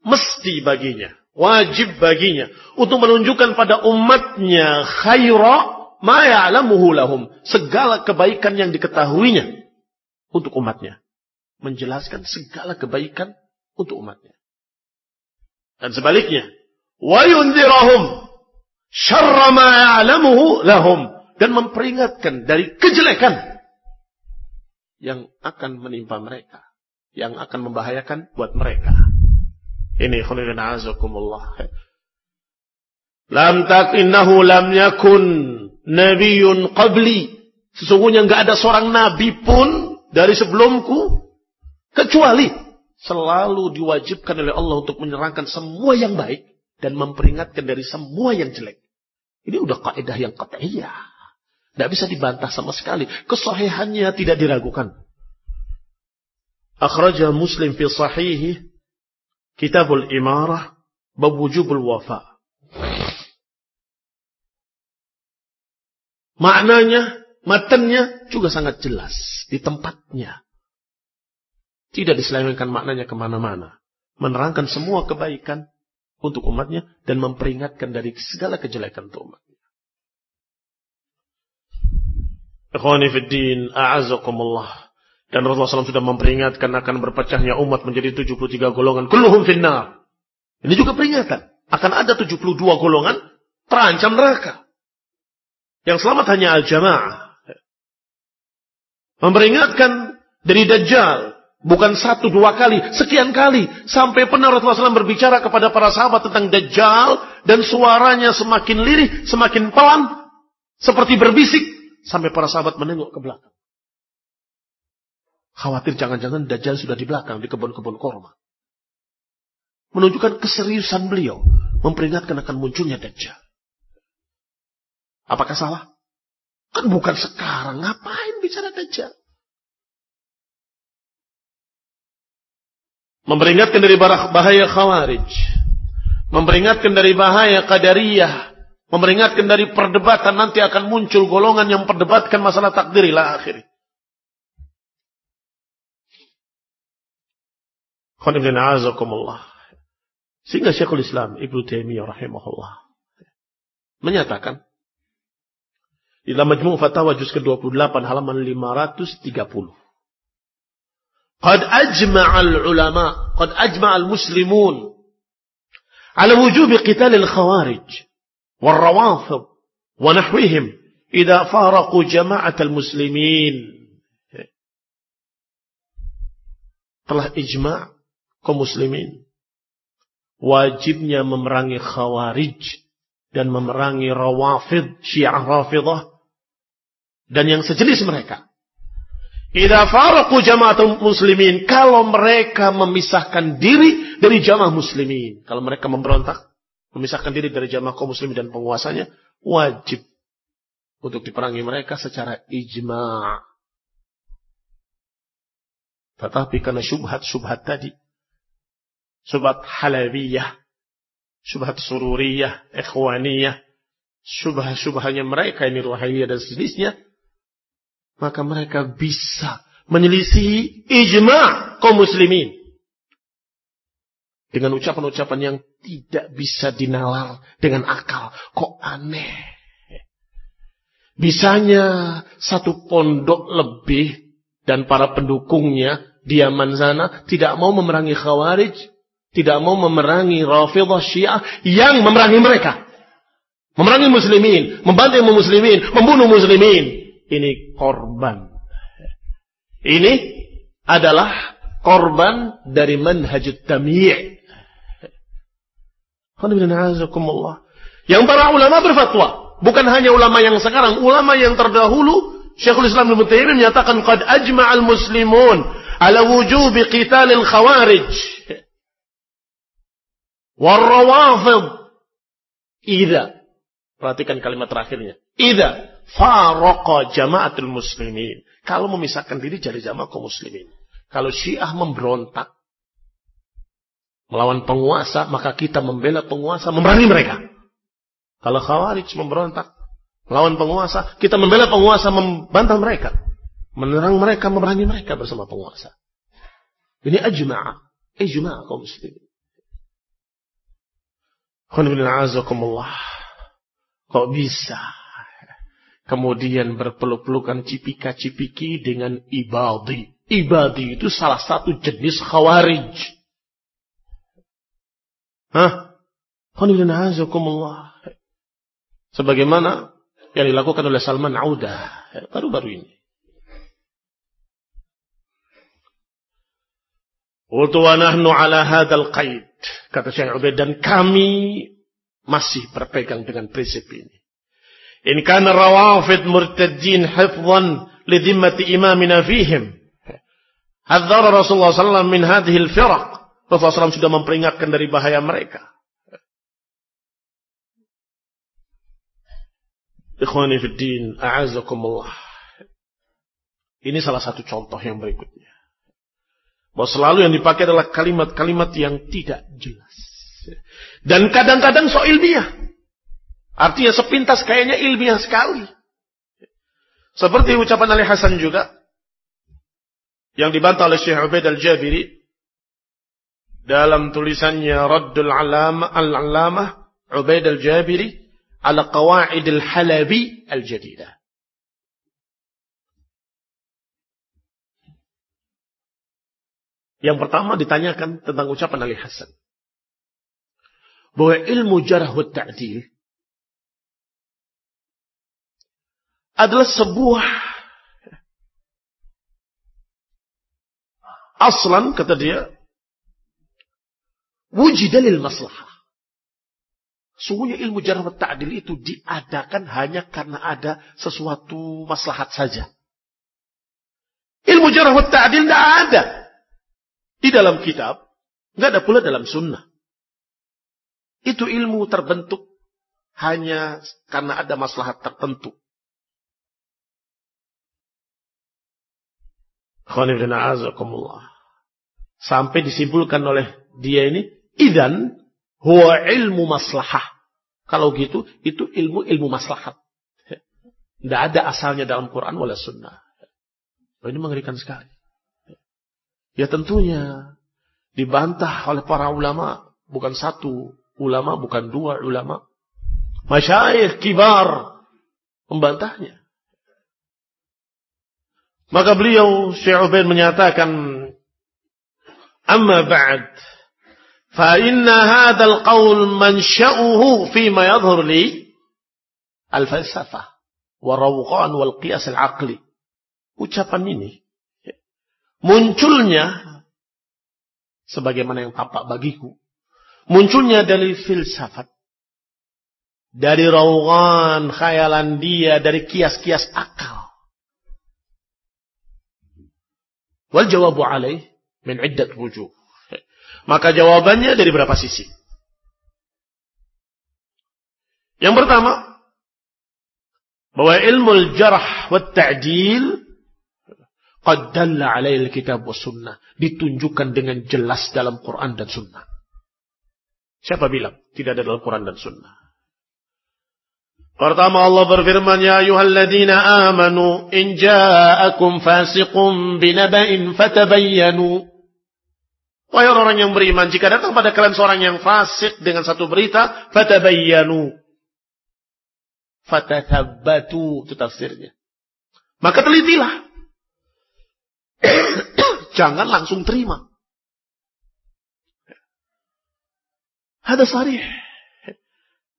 mesti baginya wajib baginya. Untuk menunjukkan pada umatnya khaira ma ya'lamuhu lahum. Segala kebaikan yang diketahuinya untuk umatnya. Menjelaskan segala kebaikan untuk umatnya. Dan sebaliknya wa yunzirahum syarra ma ya'lamuhu lahum. Dan memperingatkan dari kejelekan yang akan menimpa mereka yang akan membahayakan buat mereka. Ini khulilin azakumullah. Lam tak innahu lam yakun nabiyun qabli. Sesungguhnya nggak ada seorang nabi pun dari sebelumku kecuali selalu diwajibkan oleh Allah untuk menyerangkan semua yang baik dan memperingatkan dari semua yang jelek. Ini udah kaidah yang qat'iyah. Tidak bisa dibantah sama sekali. Kesahihannya tidak diragukan. Akhraja Muslim fi sahihi Kitabul Imarah bab wujubul wafa. Maknanya, matanya juga sangat jelas di tempatnya. Tidak diselewengkan maknanya ke mana-mana. Menerangkan semua kebaikan untuk umatnya dan memperingatkan dari segala kejelekan untuk umatnya. Ikhwani fiddin, a'azakumullah. Dan Rasulullah SAW sudah memperingatkan akan berpecahnya umat menjadi 73 golongan. Kulluhum finnar. Ini juga peringatan. Akan ada 72 golongan terancam neraka. Yang selamat hanya al-jamaah. Memperingatkan dari Dajjal. Bukan satu dua kali, sekian kali. Sampai pernah Rasulullah SAW berbicara kepada para sahabat tentang Dajjal. Dan suaranya semakin lirih, semakin pelan. Seperti berbisik. Sampai para sahabat menengok ke belakang. Khawatir jangan-jangan Dajjal sudah di belakang di kebun-kebun korma. Menunjukkan keseriusan beliau memperingatkan akan munculnya Dajjal. Apakah salah? Kan bukan sekarang. Ngapain bicara Dajjal? Memperingatkan dari bahaya khawarij. Memperingatkan dari bahaya qadariyah. Memperingatkan dari perdebatan nanti akan muncul golongan yang perdebatkan masalah takdir ila akhirnya. Sehingga Syekhul Islam Ibnu Taimiyah rahimahullah menyatakan di dalam Majmu' Fatawa juz ke-28 halaman 530. Qad ajma'a al-ulama, qad ajma'a al-muslimun ala wujub qital al-khawarij wal-rawafid wa nahwihim idza faraqu jama'at al-muslimin. Telah ijma' kaum muslimin. Wajibnya memerangi khawarij dan memerangi rawafid syiah rafidah dan yang sejenis mereka. Idza faraqu jama'atul muslimin kalau mereka memisahkan diri dari jamaah muslimin kalau mereka memberontak memisahkan diri dari jamaah kaum muslimin dan penguasanya wajib untuk diperangi mereka secara ijma' tetapi karena syubhat-syubhat tadi subhat halawiyah, subhat sururiyah, ikhwaniyah, subah-subahnya mereka ini ruhiyah dan sejenisnya, maka mereka bisa menyelisihi ijma' kaum muslimin. Dengan ucapan-ucapan yang tidak bisa dinalar dengan akal. Kok aneh. Bisanya satu pondok lebih dan para pendukungnya di Yaman sana tidak mau memerangi khawarij tidak mau memerangi Rafidah Syiah yang memerangi mereka. Memerangi muslimin, membantu muslimin, membunuh muslimin. Ini korban. Ini adalah korban dari manhajut tamyi'. Yang para ulama berfatwa. Bukan hanya ulama yang sekarang. Ulama yang terdahulu. Syekhul Islam Ibn Taimiyah menyatakan. Qad ajma'al muslimun ala wujubi qitalil khawarij. Warrawafid. Ida. Perhatikan kalimat terakhirnya. Ida. Faraqa jama'atul muslimin. Kalau memisahkan diri dari jamaah kaum muslimin. Kalau syiah memberontak. Melawan penguasa. Maka kita membela penguasa. Memerangi mereka. Kalau khawarij memberontak. Melawan penguasa. Kita membela penguasa. Membantah mereka. Menerang mereka. Memerangi mereka bersama penguasa. Ini ajma'a. Ijma'a kaum muslimin. Kok bisa? Kemudian berpeluk-pelukan cipika-cipiki dengan ibadi. Ibadi itu salah satu jenis khawarij. Hah? Sebagaimana yang dilakukan oleh Salman Audah baru-baru ini. Qultu wa nahnu ala hadzal qaid. Kata Syekh Ubaid dan kami masih berpegang dengan prinsip ini. In kana rawafid murtaddin hifdhan lidhimmati imamina fihim. Hadzara Rasulullah sallallahu min hadhihi al-firaq. Rasulullah SAW sudah memperingatkan dari bahaya mereka. Ikhwani fi din, a'azakumullah. Ini salah satu contoh yang berikutnya. Bahwa selalu yang dipakai adalah kalimat-kalimat yang tidak jelas. Dan kadang-kadang so ilmiah. Artinya sepintas kayaknya ilmiah sekali. Seperti ucapan Ali Hasan juga. Yang dibantah oleh Syekh Ubaid al-Jabiri. Dalam tulisannya Raddul Alama Al-Alamah Ubaid al-Jabiri. Ala Qawaid al-Halabi al-Jadidah. Yang pertama ditanyakan tentang ucapan Ali Hasan. Bahwa ilmu jarah wa ta'dil adalah sebuah aslan kata dia wujidalil maslahah. Sungguhnya ilmu jarah wa ta'dil itu diadakan hanya karena ada sesuatu maslahat saja. Ilmu jarah wa ta'dil tidak ada di dalam kitab, nggak ada pula dalam sunnah. Itu ilmu terbentuk hanya karena ada maslahat tertentu. Sampai disimpulkan oleh dia ini, idan huwa ilmu maslahah. Kalau gitu, itu ilmu ilmu maslahat. Tidak ada asalnya dalam Quran wala sunnah. Ini mengerikan sekali. Ya tentunya dibantah oleh para ulama, bukan satu ulama, bukan dua ulama. Masyayikh kibar membantahnya. Maka beliau Syekh Ubaid menyatakan Amma ba'd fa inna hadzal qaul mansha'uhu fi ma yadhhur li al-falsafah wa rawqan wal qiyas al-aqli. Ucapan ini munculnya sebagaimana yang tampak bagiku munculnya dari filsafat dari rawan khayalan dia dari kias-kias akal. Wal jawabu alaih min iddat wujuh maka jawabannya dari berapa sisi? Yang pertama bahwa ilmu jarh wa ta'dil Qad dalla alail wa sunnah. Ditunjukkan dengan jelas dalam Quran dan sunnah. Siapa bilang? Tidak ada dalam Quran dan sunnah. Pertama Allah berfirman, Ya ayuhalladzina amanu, in ja'akum fasiqum binaba'in fatabayyanu. Wahai orang yang beriman, jika datang pada kalian seorang yang fasik dengan satu berita, fatabayyanu. Fatathabbatu, itu tafsirnya. Maka telitilah. Jangan langsung terima. Hada sarih.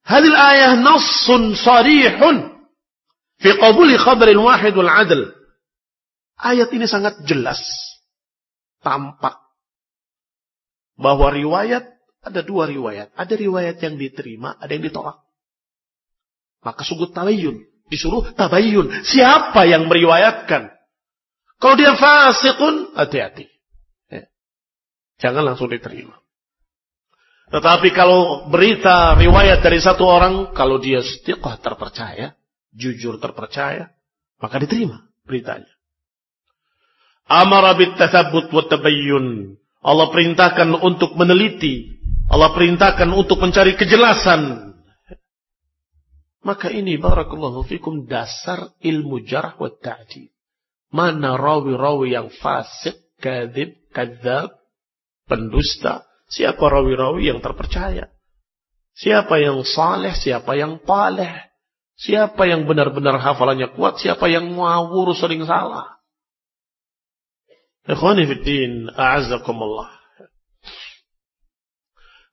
Hadil ayah nassun sarihun fi qabuli khabaril wahid wal adl. Ayat ini sangat jelas. Tampak. Bahwa riwayat, ada dua riwayat. Ada riwayat yang diterima, ada yang ditolak. Maka sungguh tabayun. Disuruh tabayun. Siapa yang meriwayatkan? Kalau dia fasikun, hati-hati. Ya. Jangan langsung diterima. Tetapi kalau berita riwayat dari satu orang, kalau dia setiqah terpercaya, jujur terpercaya, maka diterima beritanya. Amara bit tathabbut wa tabayyun. Allah perintahkan untuk meneliti. Allah perintahkan untuk mencari kejelasan. Maka ini barakallahu fikum dasar ilmu jarh wa ta'dil. Mana rawi-rawi yang fasik, kadib, kadzab, pendusta. Siapa rawi-rawi yang terpercaya? Siapa yang saleh, siapa yang paleh? Siapa yang benar-benar hafalannya kuat, siapa yang ngawur sering salah? Ikhwani.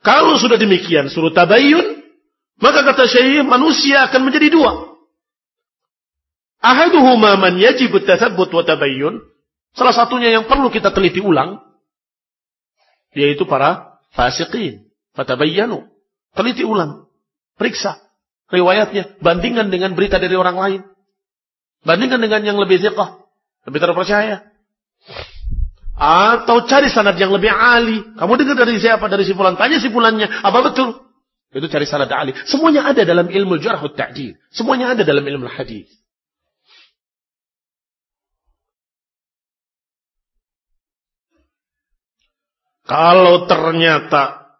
Kalau sudah demikian, suruh tabayyun, maka kata syekh manusia akan menjadi dua. Ahaduhuma man yajib tathabbut wa tabayyun. Salah satunya yang perlu kita teliti ulang. Yaitu para fasiqin. Fatabayyanu. Teliti ulang. Periksa riwayatnya. Bandingkan dengan berita dari orang lain. Bandingkan dengan yang lebih ziqah. Lebih terpercaya. Atau cari sanad yang lebih ali. Kamu dengar dari siapa? Dari si fulan. Tanya si fulannya. Apa betul? Itu cari sanad ali. Semuanya ada dalam ilmu jarhut ta'dil. Semuanya ada dalam ilmu hadis. Kalau ternyata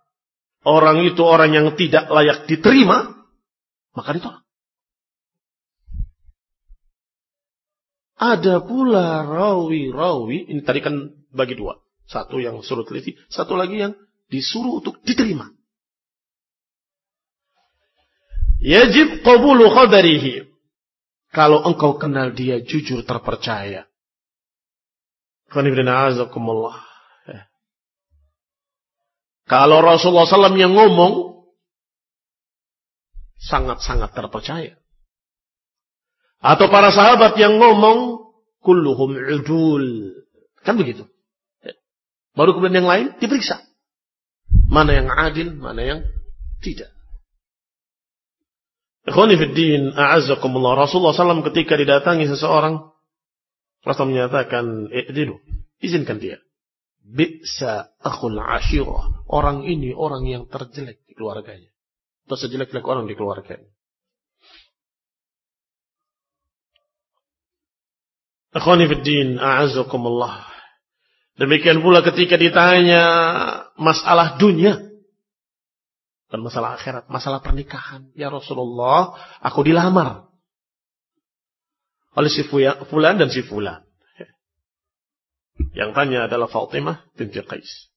orang itu orang yang tidak layak diterima, maka ditolak. Ada pula rawi-rawi, ini tadi kan bagi dua. Satu yang suruh teliti, satu lagi yang disuruh untuk diterima. Yajib qabulu khabarihi. Kalau engkau kenal dia jujur terpercaya. Kalau Rasulullah SAW yang ngomong, sangat-sangat terpercaya. Atau para sahabat yang ngomong, kulluhum udul. Kan begitu. Baru kemudian yang lain diperiksa. Mana yang adil, mana yang tidak. Ikhwanifiddin, a'azzakumullah. Rasulullah SAW ketika didatangi seseorang, Rasul menyatakan, izinkan dia. Bi'sa akhul ashirah. Orang ini orang yang terjelek di keluarganya. Atau sejelek-jelek orang di keluarganya. Akhwanifiddin, a'azzakumullah. Demikian pula ketika ditanya masalah dunia. Dan masalah akhirat, masalah pernikahan. Ya Rasulullah, aku dilamar. Oleh si Fulan dan si Fulan. Yang tanya adalah Fatimah binti Qais.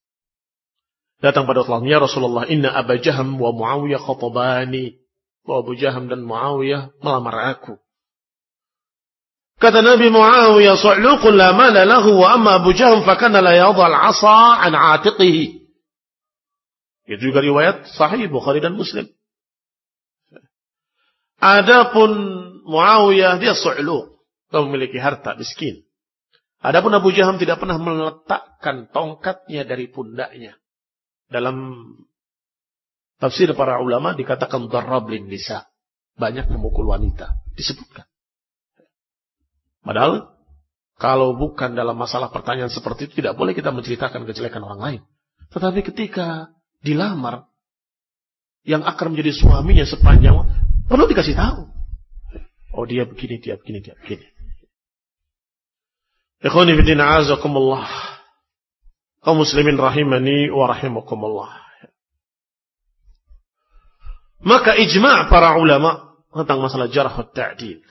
Datang pada Allah, Ya Rasulullah, inna Aba Jaham wa Muawiyah khatabani. Bahwa Abu Jaham dan Muawiyah melamar aku. Kata Nabi Muawiyah, Su'luqun la mala lahu wa amma Abu Jaham fakana la yadhal asa an atiqihi. Itu juga riwayat sahih Bukhari dan Muslim. Adapun Muawiyah dia su'luq. Dia memiliki harta miskin. Adapun Abu Jaham tidak pernah meletakkan tongkatnya dari pundaknya. Dalam tafsir para ulama dikatakan darrablin nisa. Banyak memukul wanita. Disebutkan. Padahal kalau bukan dalam masalah pertanyaan seperti itu tidak boleh kita menceritakan kejelekan orang lain. Tetapi ketika dilamar yang akan menjadi suaminya sepanjang perlu dikasih tahu. Oh dia begini, dia begini, dia begini. Ikhwani fidina azakumullah. Kau muslimin rahimani wa rahimakumullah. Maka ijma' para ulama tentang masalah jarh wa ta'dil.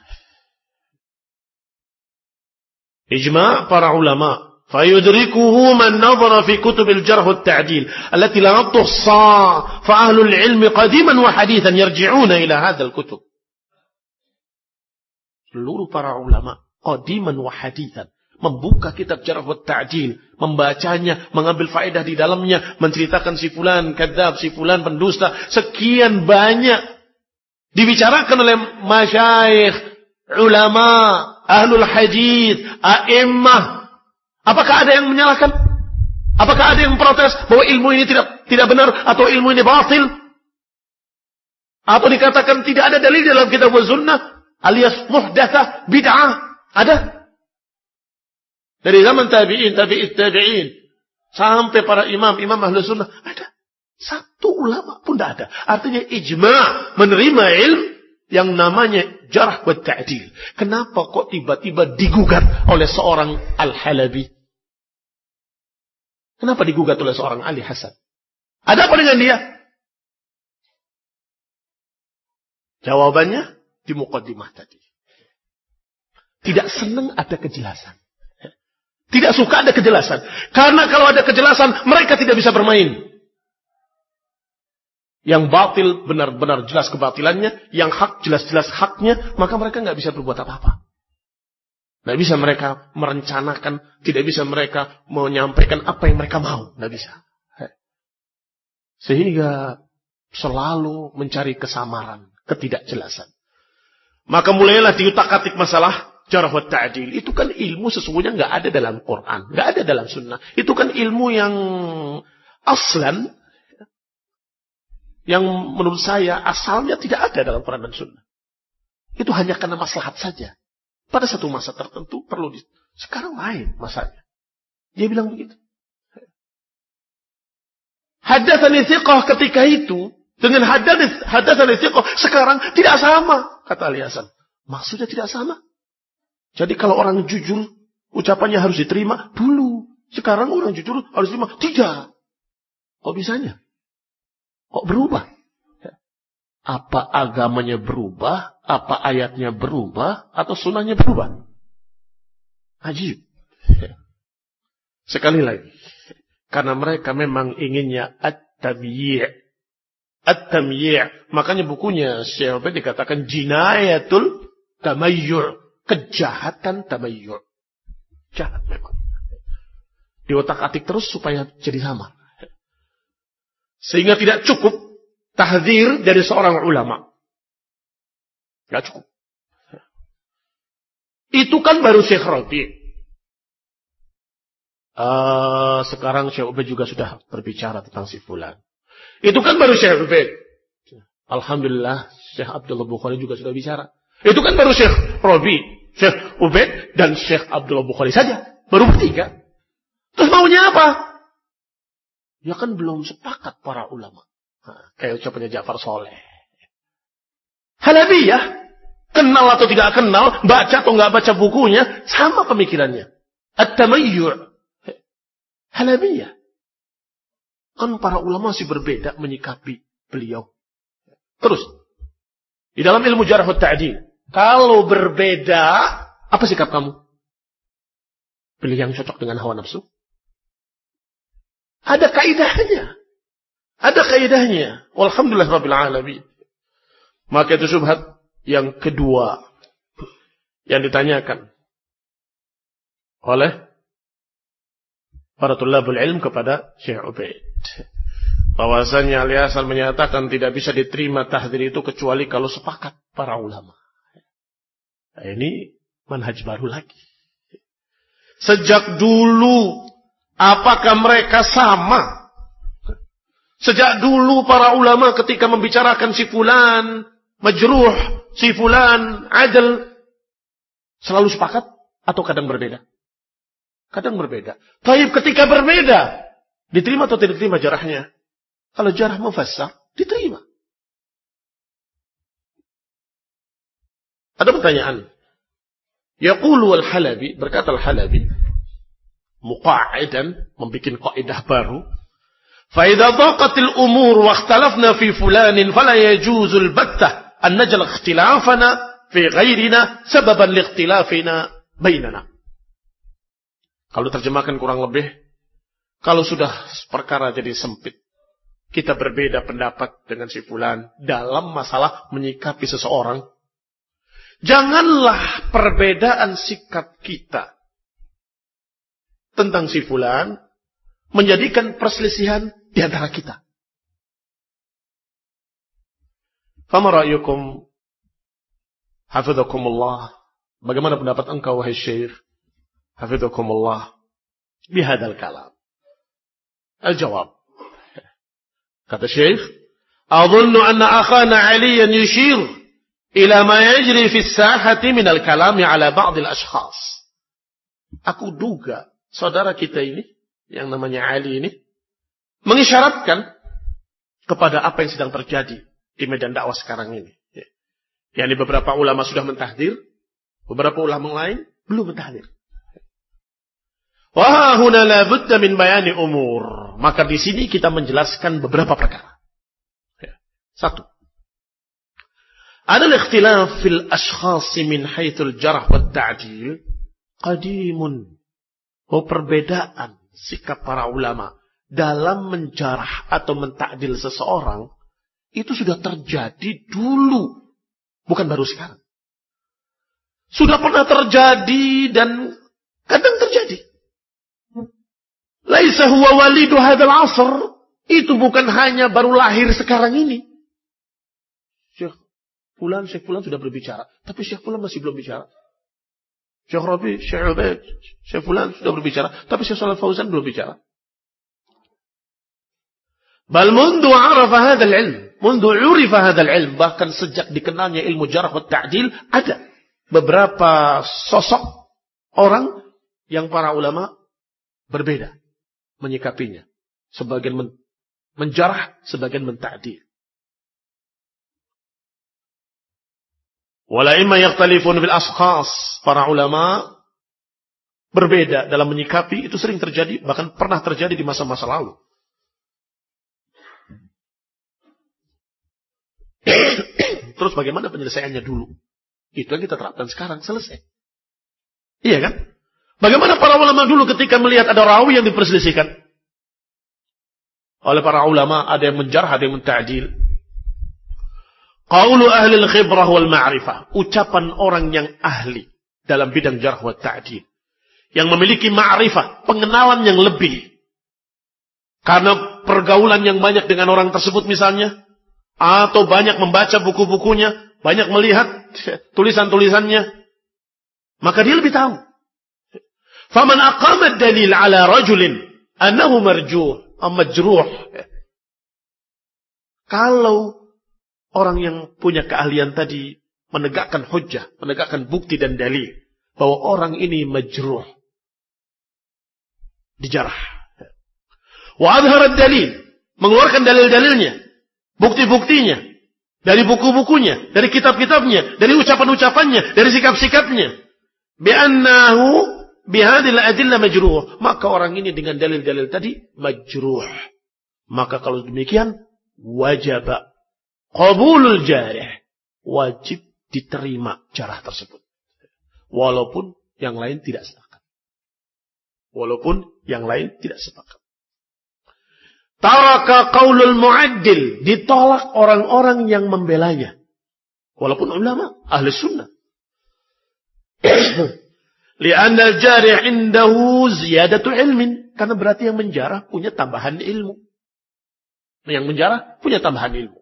Ijma' para ulama. فيدركه من نظر في كتب الجرح والتعديل التي لا تحصى فأهل العلم قديما وحديثا يرجعون إلى هذا الكتب seluruh para ulama qadiman wa hadithan membuka kitab jarh wa ta'dil, membacanya, mengambil faedah di dalamnya, menceritakan si fulan kadzab, si fulan pendusta, sekian banyak dibicarakan oleh masyayikh, ulama, ahlul hadis, a'immah. Apakah ada yang menyalahkan? Apakah ada yang protes bahwa ilmu ini tidak tidak benar atau ilmu ini batil? Atau dikatakan tidak ada dalil dalam kitab sunnah alias muhdatsah bid'ah? Ada? Dari zaman tabi'in, tabi'it tabi'in. Sampai para imam, imam ahlu sunnah. Ada. Satu ulama pun tidak ada. Artinya ijma' menerima ilm yang namanya jarh wa ta'dil. Kenapa kok tiba-tiba digugat oleh seorang Al-Halabi? Kenapa digugat oleh seorang Ali Hasan? Ada apa dengan dia? Jawabannya di mukaddimah tadi. Tidak senang ada kejelasan. Tidak suka ada kejelasan. Karena kalau ada kejelasan, mereka tidak bisa bermain. Yang batil benar-benar jelas kebatilannya, yang hak jelas-jelas haknya, maka mereka nggak bisa berbuat apa-apa. Nggak bisa mereka merencanakan, tidak bisa mereka menyampaikan apa yang mereka mau, nggak bisa. Sehingga selalu mencari kesamaran, ketidakjelasan. Maka mulailah diutak-atik masalah Jarh wa ta'dil itu kan ilmu sesungguhnya nggak ada dalam Quran, nggak ada dalam sunnah. Itu kan ilmu yang aslan yang menurut saya asalnya tidak ada dalam Quran dan Sunnah. Itu hanya karena maslahat saja. Pada satu masa tertentu perlu di... Sekarang lain masanya. Dia bilang begitu. Hadatsani thiqah ketika itu dengan hadatsani thiqah sekarang tidak sama kata Ali Hasan. Maksudnya tidak sama. Jadi kalau orang jujur ucapannya harus diterima dulu. Sekarang orang jujur harus diterima. Tidak. Kok bisanya? Kok berubah? Apa agamanya berubah? Apa ayatnya berubah? Atau sunnahnya berubah? Ajib. Sekali lagi. Karena mereka memang inginnya at-tamyi' At-tamyi' Makanya bukunya Syekh dikatakan jinayatul tamayyu' Kejahatan tamayyu' Jahat memang. Di otak atik terus supaya jadi sama. Sehingga tidak cukup tahdir dari seorang ulama. Tidak cukup. Itu kan baru Syekh Rabi. Uh, sekarang Syekh Ubed juga sudah berbicara tentang si fulan. Itu kan baru Syekh Ubed. Alhamdulillah Syekh Abdullah Bukhari juga sudah bicara. Itu kan baru Syekh Rabi, Syekh Ubed dan Syekh Abdullah Bukhari saja. Baru bertiga. Terus maunya apa? Ya kan belum sepakat para ulama. Nah, kayak ucapannya Ja'far Soleh. Halabiyah. Kenal atau tidak kenal, baca atau nggak baca bukunya, sama pemikirannya. At-tamayyur. Halabiyah. Kan para ulama masih berbeda menyikapi beliau. Terus. Di dalam ilmu jarah ta'dil. Kalau berbeda, apa sikap kamu? Pilih yang cocok dengan hawa nafsu? Ada kaidahnya. Ada kaidahnya. Alhamdulillah Rabbil Alamin. Maka itu subhat yang kedua yang ditanyakan oleh para tulabul ilm kepada Syekh Ubaid. Bahwasanya Ali Hasan menyatakan tidak bisa diterima tahdir itu kecuali kalau sepakat para ulama. Nah, ini manhaj baru lagi. Sejak dulu Apakah mereka sama? Sejak dulu para ulama ketika membicarakan si fulan, majruh, si fulan, adil, selalu sepakat atau kadang berbeda? Kadang berbeda. Tapi ketika berbeda, diterima atau tidak diterima jarahnya? Kalau jarah mufassar, diterima. Ada pertanyaan. Yaqulu al-Halabi, berkata al-Halabi, muqa'idan, membuat kaidah baru. Fa'idha daqatil umur wa akhtalafna fi fulanin fala yajuzul battah an najal akhtilafana fi ghairina sababan li bainana. Kalau terjemahkan kurang lebih, kalau sudah perkara jadi sempit, kita berbeda pendapat dengan si fulan dalam masalah menyikapi seseorang, janganlah perbedaan sikap kita tentang si fulan menjadikan perselisihan di antara kita. Fama ra'yukum hafizakumullah bagaimana pendapat engkau wahai syekh hafizakumullah bihadal kalam Al-jawab kata syekh أظن أن أخانا عليا يشير ila ma yajri fi sahati minal kalami ala ba'dil ashkhas. Aku duga saudara kita ini yang namanya Ali ini mengisyaratkan kepada apa yang sedang terjadi di medan dakwah sekarang ini. Ya, ini beberapa ulama sudah mentahdir, beberapa ulama lain belum mentahdir. Wah, huna la budda min bayani umur. Maka di sini kita menjelaskan beberapa perkara. Ya. Satu, ada ikhtilaf fil ashkhas min haitsul jarh wa ta'dil qadimun bahwa perbedaan sikap para ulama dalam menjarah atau mentakdil seseorang itu sudah terjadi dulu, bukan baru sekarang. Sudah pernah terjadi dan kadang terjadi. Laisa huwa walidu hadzal asr. Itu bukan hanya baru lahir sekarang ini. Fulan, Syekh Fulan sudah berbicara. Tapi Syekh Fulan masih belum bicara. Syekh Rabi, Syekh Ubaid, Syekh Fulan sudah berbicara. Tapi Syekh Salih Fauzan belum bicara. Bal mundu arafa hadzal ilm, mundu urifa hadzal ilm, bahkan sejak dikenalnya ilmu jarh wa ta'dil ada beberapa sosok orang yang para ulama berbeda menyikapinya. Sebagian men menjarah, sebagian menta'dil. Wala imma yakhtalifun fil ashkhas. Para ulama berbeda dalam menyikapi itu sering terjadi bahkan pernah terjadi di masa-masa lalu. Terus bagaimana penyelesaiannya dulu? Itu yang kita terapkan sekarang selesai. Iya kan? Bagaimana para ulama dulu ketika melihat ada rawi yang diperselisihkan? Oleh para ulama ada yang menjarah, ada yang mentadil. Qaulu ahli khibrah wal ma'rifah. Ucapan orang yang ahli dalam bidang jarh wa ta'dil. Yang memiliki ma'rifah, pengenalan yang lebih. Karena pergaulan yang banyak dengan orang tersebut misalnya. Atau banyak membaca buku-bukunya. Banyak melihat tulisan-tulisannya. Maka dia lebih tahu. Faman aqamad dalil ala rajulin. Annahu marjuh. Majruh. Kalau Orang yang punya keahlian tadi menegakkan hujah, menegakkan bukti dan dalil bahwa orang ini majruh. Dijarah. Wa adhara dalil, mengeluarkan dalil-dalilnya, bukti-buktinya dari buku-bukunya, dari kitab-kitabnya, dari ucapan-ucapannya, dari sikap-sikapnya. Bi'annahu bihadil adilla majruh. Maka orang ini dengan dalil-dalil tadi majruh. Maka kalau demikian wajib qabulul jarih wajib diterima jarah tersebut. Walaupun yang lain tidak sepakat. Walaupun yang lain tidak sepakat. Taraka qaulul mu'addil. Ditolak orang-orang yang membelanya. Walaupun ulama, ahli sunnah. Lianna al-jarih indahu ziyadatu ilmin. Karena berarti yang menjarah punya tambahan ilmu. Yang menjarah punya tambahan ilmu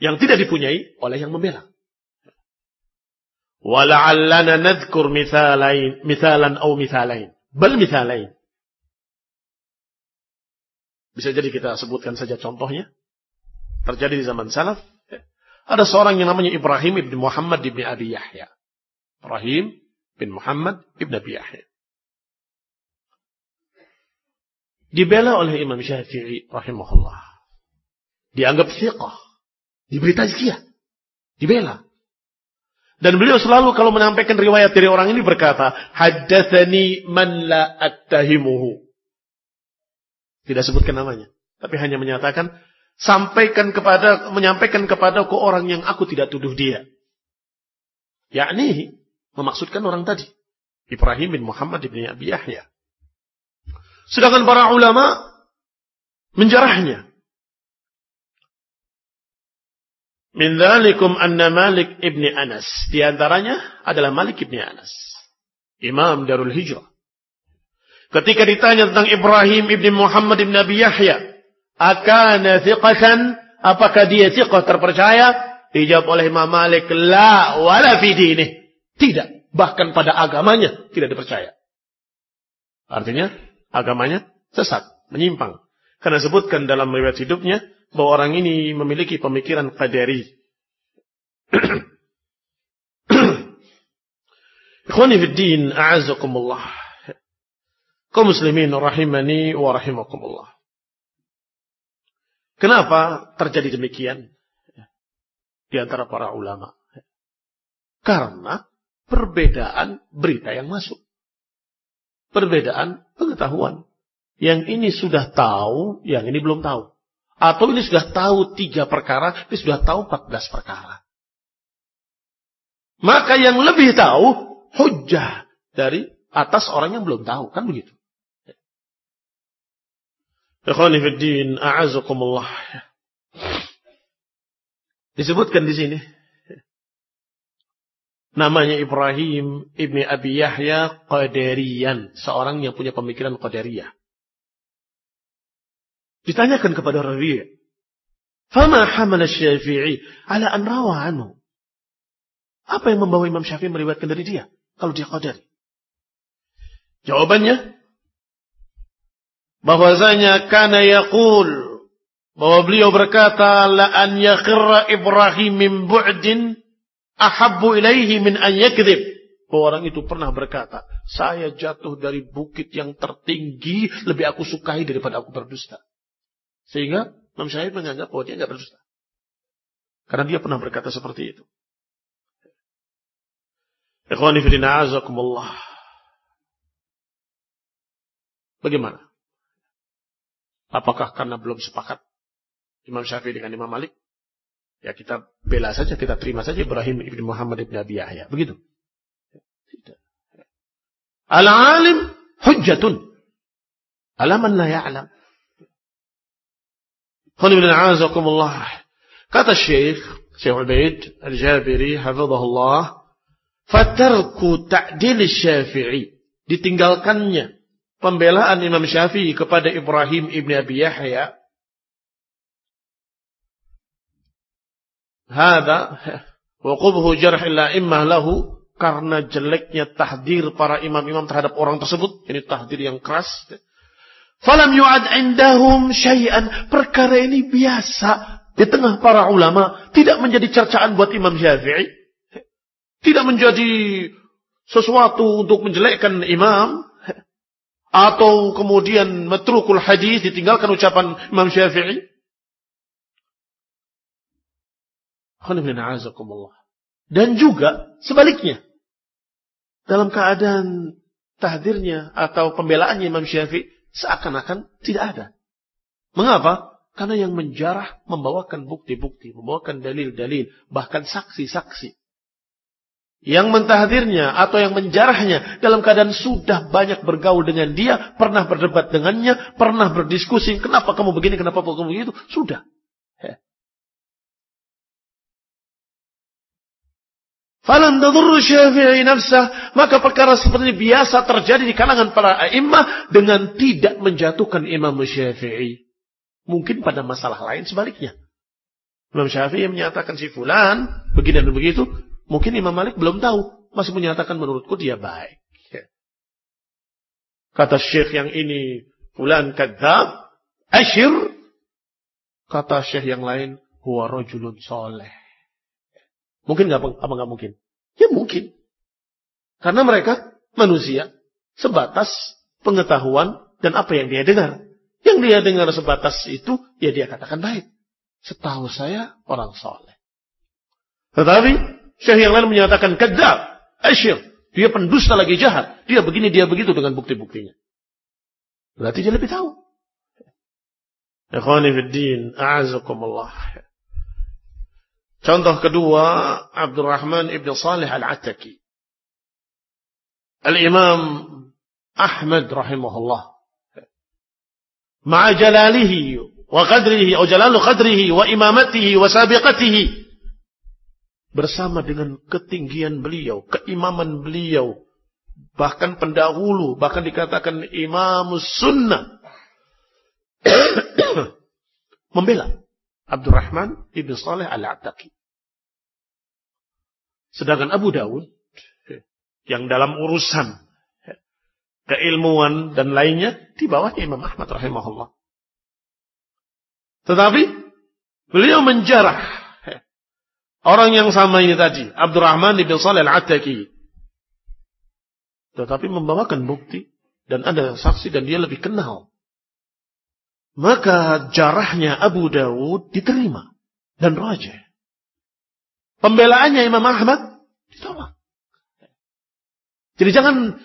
yang tidak dipunyai oleh yang membela. Wala'allana nadhkur mithalain, mithalan au mithalain. Bal mithalain. Bisa jadi kita sebutkan saja contohnya. Terjadi di zaman salaf. Ada seorang yang namanya Ibrahim ibn Muhammad ibn Abi Yahya. Ibrahim bin Muhammad ibn Abi Yahya. Dibela oleh Imam Syafi'i rahimahullah. Dianggap siqah Diberi tazkiyah. Dibela. Dan beliau selalu kalau menyampaikan riwayat dari orang ini berkata, Haddathani man la attahimuhu. Tidak sebutkan namanya. Tapi hanya menyatakan, sampaikan kepada, menyampaikan kepada ke orang yang aku tidak tuduh dia. Yakni, memaksudkan orang tadi. Ibrahim bin Muhammad bin Abi Yahya. Sedangkan para ulama menjarahnya. Min dhalikum anna Malik ibni Anas. Di antaranya adalah Malik ibni Anas. Imam Darul Hijrah. Ketika ditanya tentang Ibrahim ibni Muhammad ibn Abi Yahya. Akana thiqatan. Apakah dia thiqah terpercaya? Dijawab oleh Imam Malik. La wala dinih. Tidak. Bahkan pada agamanya tidak dipercaya. Artinya agamanya sesat. Menyimpang. Karena sebutkan dalam riwayat hidupnya bahwa orang ini memiliki pemikiran qadari. Ikhwani fi din, a'azakumullah. Kaum muslimin rahimani wa rahimakumullah. Kenapa terjadi demikian di antara para ulama? Karena perbedaan berita yang masuk. Perbedaan pengetahuan. Yang ini sudah tahu, yang ini belum tahu. Atau ini sudah tahu tiga perkara, ini sudah tahu empat belas perkara. Maka yang lebih tahu, hujah dari atas orang yang belum tahu. Kan begitu. Ikhwanifiddin, a'azakumullah. Disebutkan di sini. Namanya Ibrahim ibni Abi Yahya Qadariyan. Seorang yang punya pemikiran Qadariyah. Ditanyakan kepada Rabi' Fama hamala syafi'i ala an rawa. Apa yang membawa Imam Syafi'i meriwayatkan dari dia? Kalau dia qadari. Jawabannya, bahwasanya kana yaqul bahwa beliau berkata la an yakhra Ibrahim min bu'din ahabbu ilaihi min an yakdzib bahwa orang itu pernah berkata, saya jatuh dari bukit yang tertinggi lebih aku sukai daripada aku berdusta. Sehingga Imam Syafi'i menganggap bahwa dia nggak berdusta. Karena dia pernah berkata seperti itu. Ikhwani. Bagaimana? Apakah karena belum sepakat Imam Syafi'i dengan Imam Malik? Ya kita bela saja, kita terima saja Ibrahim ibn Muhammad ibn Abi Yahya. Begitu. Tidak. Al-alim hujjatun. Alaman la ya'lam. Kata Syekh, Syekh Ubaid Al-Jabiri, hafizahullah, fatarku ta'dil syafi'i. Ditinggalkannya pembelaan Imam Syafi'i kepada Ibrahim ibn Abi Yahya. Hada wa qubhu jarh illa imma lahu karena jeleknya tahdir para imam-imam terhadap orang tersebut, ini tahdir yang keras. Falam yu'ad indahum syai'an. Perkara ini biasa di tengah para ulama, tidak menjadi cercaan buat Imam Syafi'i. Tidak menjadi sesuatu untuk menjelekkan imam atau kemudian metrukul hadis ditinggalkan ucapan Imam Syafi'i. Dan juga sebaliknya dalam keadaan tahdirnya atau pembelaannya Imam Syafi'i seakan-akan tidak ada. Mengapa? Karena yang menjarah membawakan bukti-bukti, membawakan dalil-dalil, bahkan saksi-saksi. Yang mentahdirnya atau yang menjarahnya dalam keadaan sudah banyak bergaul dengan dia, pernah berdebat dengannya, pernah berdiskusi, kenapa kamu begini, kenapa kamu begitu, sudah. Falan tadurru syafi'i nafsah. Maka perkara seperti ini biasa terjadi di kalangan para a'immah dengan tidak menjatuhkan Imam Syafi'i. Mungkin pada masalah lain sebaliknya. Imam Syafi'i menyatakan si fulan begini dan begitu. Mungkin Imam Malik belum tahu. Masih menyatakan menurutku dia baik. Kata syekh yang ini fulan kadzab, asyir. Kata syekh yang lain, huwa rajulun soleh. Mungkin nggak apa nggak mungkin? Ya mungkin. Karena mereka manusia sebatas pengetahuan dan apa yang dia dengar. Yang dia dengar sebatas itu, ya dia katakan baik. Setahu saya orang soleh. Tetapi syekh yang lain menyatakan kedap, asyir. Dia pendusta lagi jahat. Dia begini, dia begitu dengan bukti-buktinya. Berarti dia lebih tahu. Fiddin, a'azakumullah. Contoh kedua, Abdurrahman ibn Salih al-Attaki. Al-Imam Ahmad rahimahullah. Ma'a jalalihi wa qadrihi, atau jalalu qadrihi wa imamatihi wa sabiqatihi. Bersama dengan ketinggian beliau, keimaman beliau, bahkan pendahulu, bahkan dikatakan imamus sunnah. Membela Abdurrahman ibn Saleh al-Attaqi. Sedangkan Abu Dawud yang dalam urusan keilmuan dan lainnya di bawahnya Imam Ahmad rahimahullah. Tetapi beliau menjarah orang yang sama ini tadi, Abdurrahman ibn Saleh al-Attaqi. Tetapi membawakan bukti dan ada saksi dan dia lebih kenal maka jarahnya Abu Dawud diterima dan raja. Pembelaannya Imam Ahmad ditolak. Jadi jangan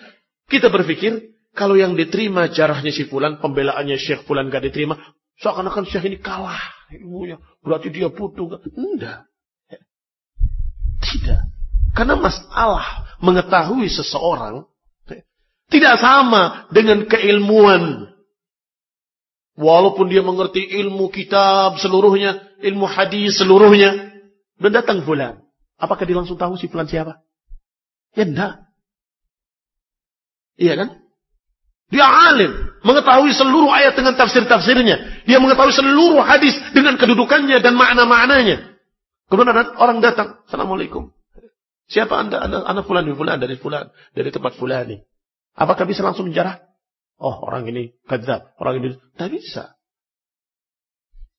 kita berpikir kalau yang diterima jarahnya si Fulan, pembelaannya Syekh Fulan gak diterima, seakan-akan Syekh ini kalah ilmunya. Berarti dia butuh. Enggak. Tidak. Karena masalah mengetahui seseorang tidak sama dengan keilmuan Walaupun dia mengerti ilmu kitab seluruhnya, ilmu hadis seluruhnya. Dan datang fulan. Apakah dia langsung tahu si fulan siapa? Ya enggak. Iya kan? Dia alim. Mengetahui seluruh ayat dengan tafsir-tafsirnya. Dia mengetahui seluruh hadis dengan kedudukannya dan makna-maknanya. Kemudian ada orang datang. Assalamualaikum. Siapa anda? Anda, anda fulan, fulan dari fulan. Dari tempat fulani. Apakah bisa langsung menjarah? Oh orang ini kadzab, orang ini tidak bisa.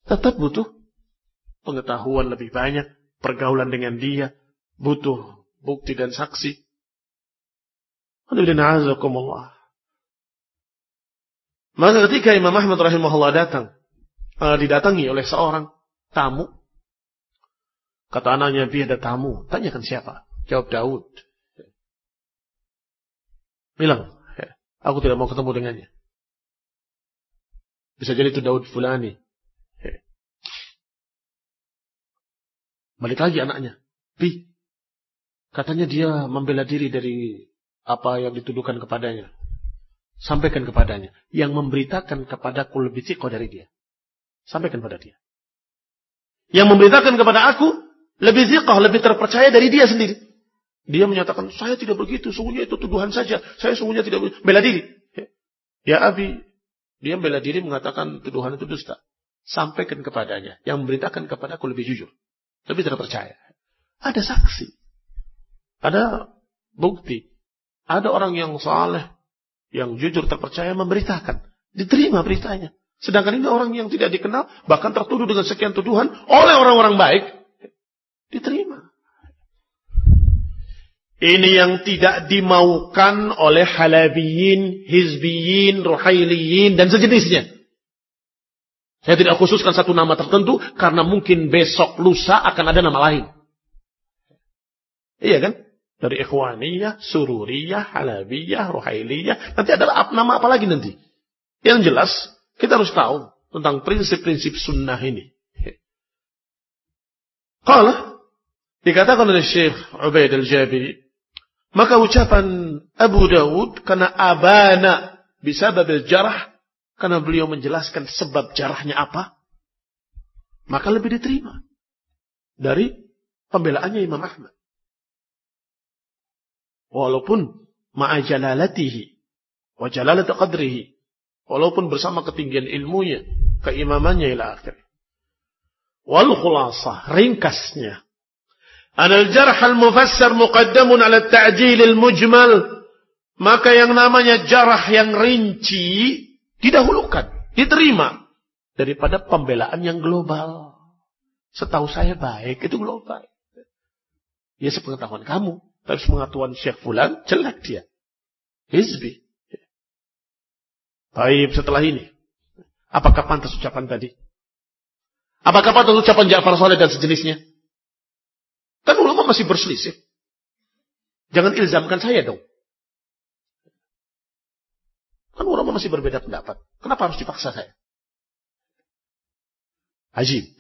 Tetap butuh pengetahuan lebih banyak, pergaulan dengan dia, butuh bukti dan saksi. Maka ketika Imam Ahmad rahimahullah datang, uh, didatangi oleh seorang tamu, kata anaknya, biar ada tamu. Tanyakan siapa? Jawab Daud. Bilang, Aku tidak mau ketemu dengannya. Bisa jadi itu Daud Fulani. Balik lagi anaknya. Pi. Katanya dia membela diri dari apa yang dituduhkan kepadanya. Sampaikan kepadanya. Yang memberitakan kepadaku lebih ciko dari dia. Sampaikan pada dia. Yang memberitakan kepada aku lebih zikoh, lebih terpercaya dari dia sendiri. Dia menyatakan, saya tidak begitu, sungguhnya itu tuduhan saja. Saya sungguhnya tidak bela diri. Ya Abi, dia bela diri mengatakan tuduhan itu dusta. Sampaikan kepadanya. Yang memberitakan kepadaku lebih jujur. Lebih terpercaya. Ada saksi. Ada bukti. Ada orang yang saleh, yang jujur terpercaya memberitakan. Diterima beritanya. Sedangkan ini orang yang tidak dikenal, bahkan tertuduh dengan sekian tuduhan oleh orang-orang baik. Diterima. Ini yang tidak dimaukan oleh halabiyin, hizbiyin, ruhailiyin, dan sejenisnya. Saya tidak khususkan satu nama tertentu, karena mungkin besok lusa akan ada nama lain. Iya kan? Dari ikhwaniyah, sururiyah, halabiyah, ruhailiyah. Nanti ada nama apa lagi nanti? Yang jelas, kita harus tahu tentang prinsip-prinsip sunnah ini. Kalau dikatakan oleh Syekh Ubaid al-Jabiri, maka ucapan Abu Dawud karena abana bisa babil jarah karena beliau menjelaskan sebab jarahnya apa, maka lebih diterima dari pembelaannya Imam Ahmad. Walaupun ma'ajalalatihi wa jalalati qadrihi, walaupun bersama ketinggian ilmunya, keimamannya ila akhir. Wal ringkasnya, Anal jarh al-mufassar muqaddamun ala ta'jil al-mujmal. Maka yang namanya jarah yang rinci didahulukan, diterima daripada pembelaan yang global. Setahu saya baik itu global. Ya sepengetahuan kamu, tapi sepengetahuan Syekh Fulan jelek dia. Hizbi. Baik setelah ini. Apakah pantas ucapan tadi? Apakah pantas ucapan Ja'far Saleh dan sejenisnya? Kan ulama masih berselisih. Jangan ilzamkan saya dong. Kan ulama masih berbeda pendapat. Kenapa harus dipaksa saya? Ajib.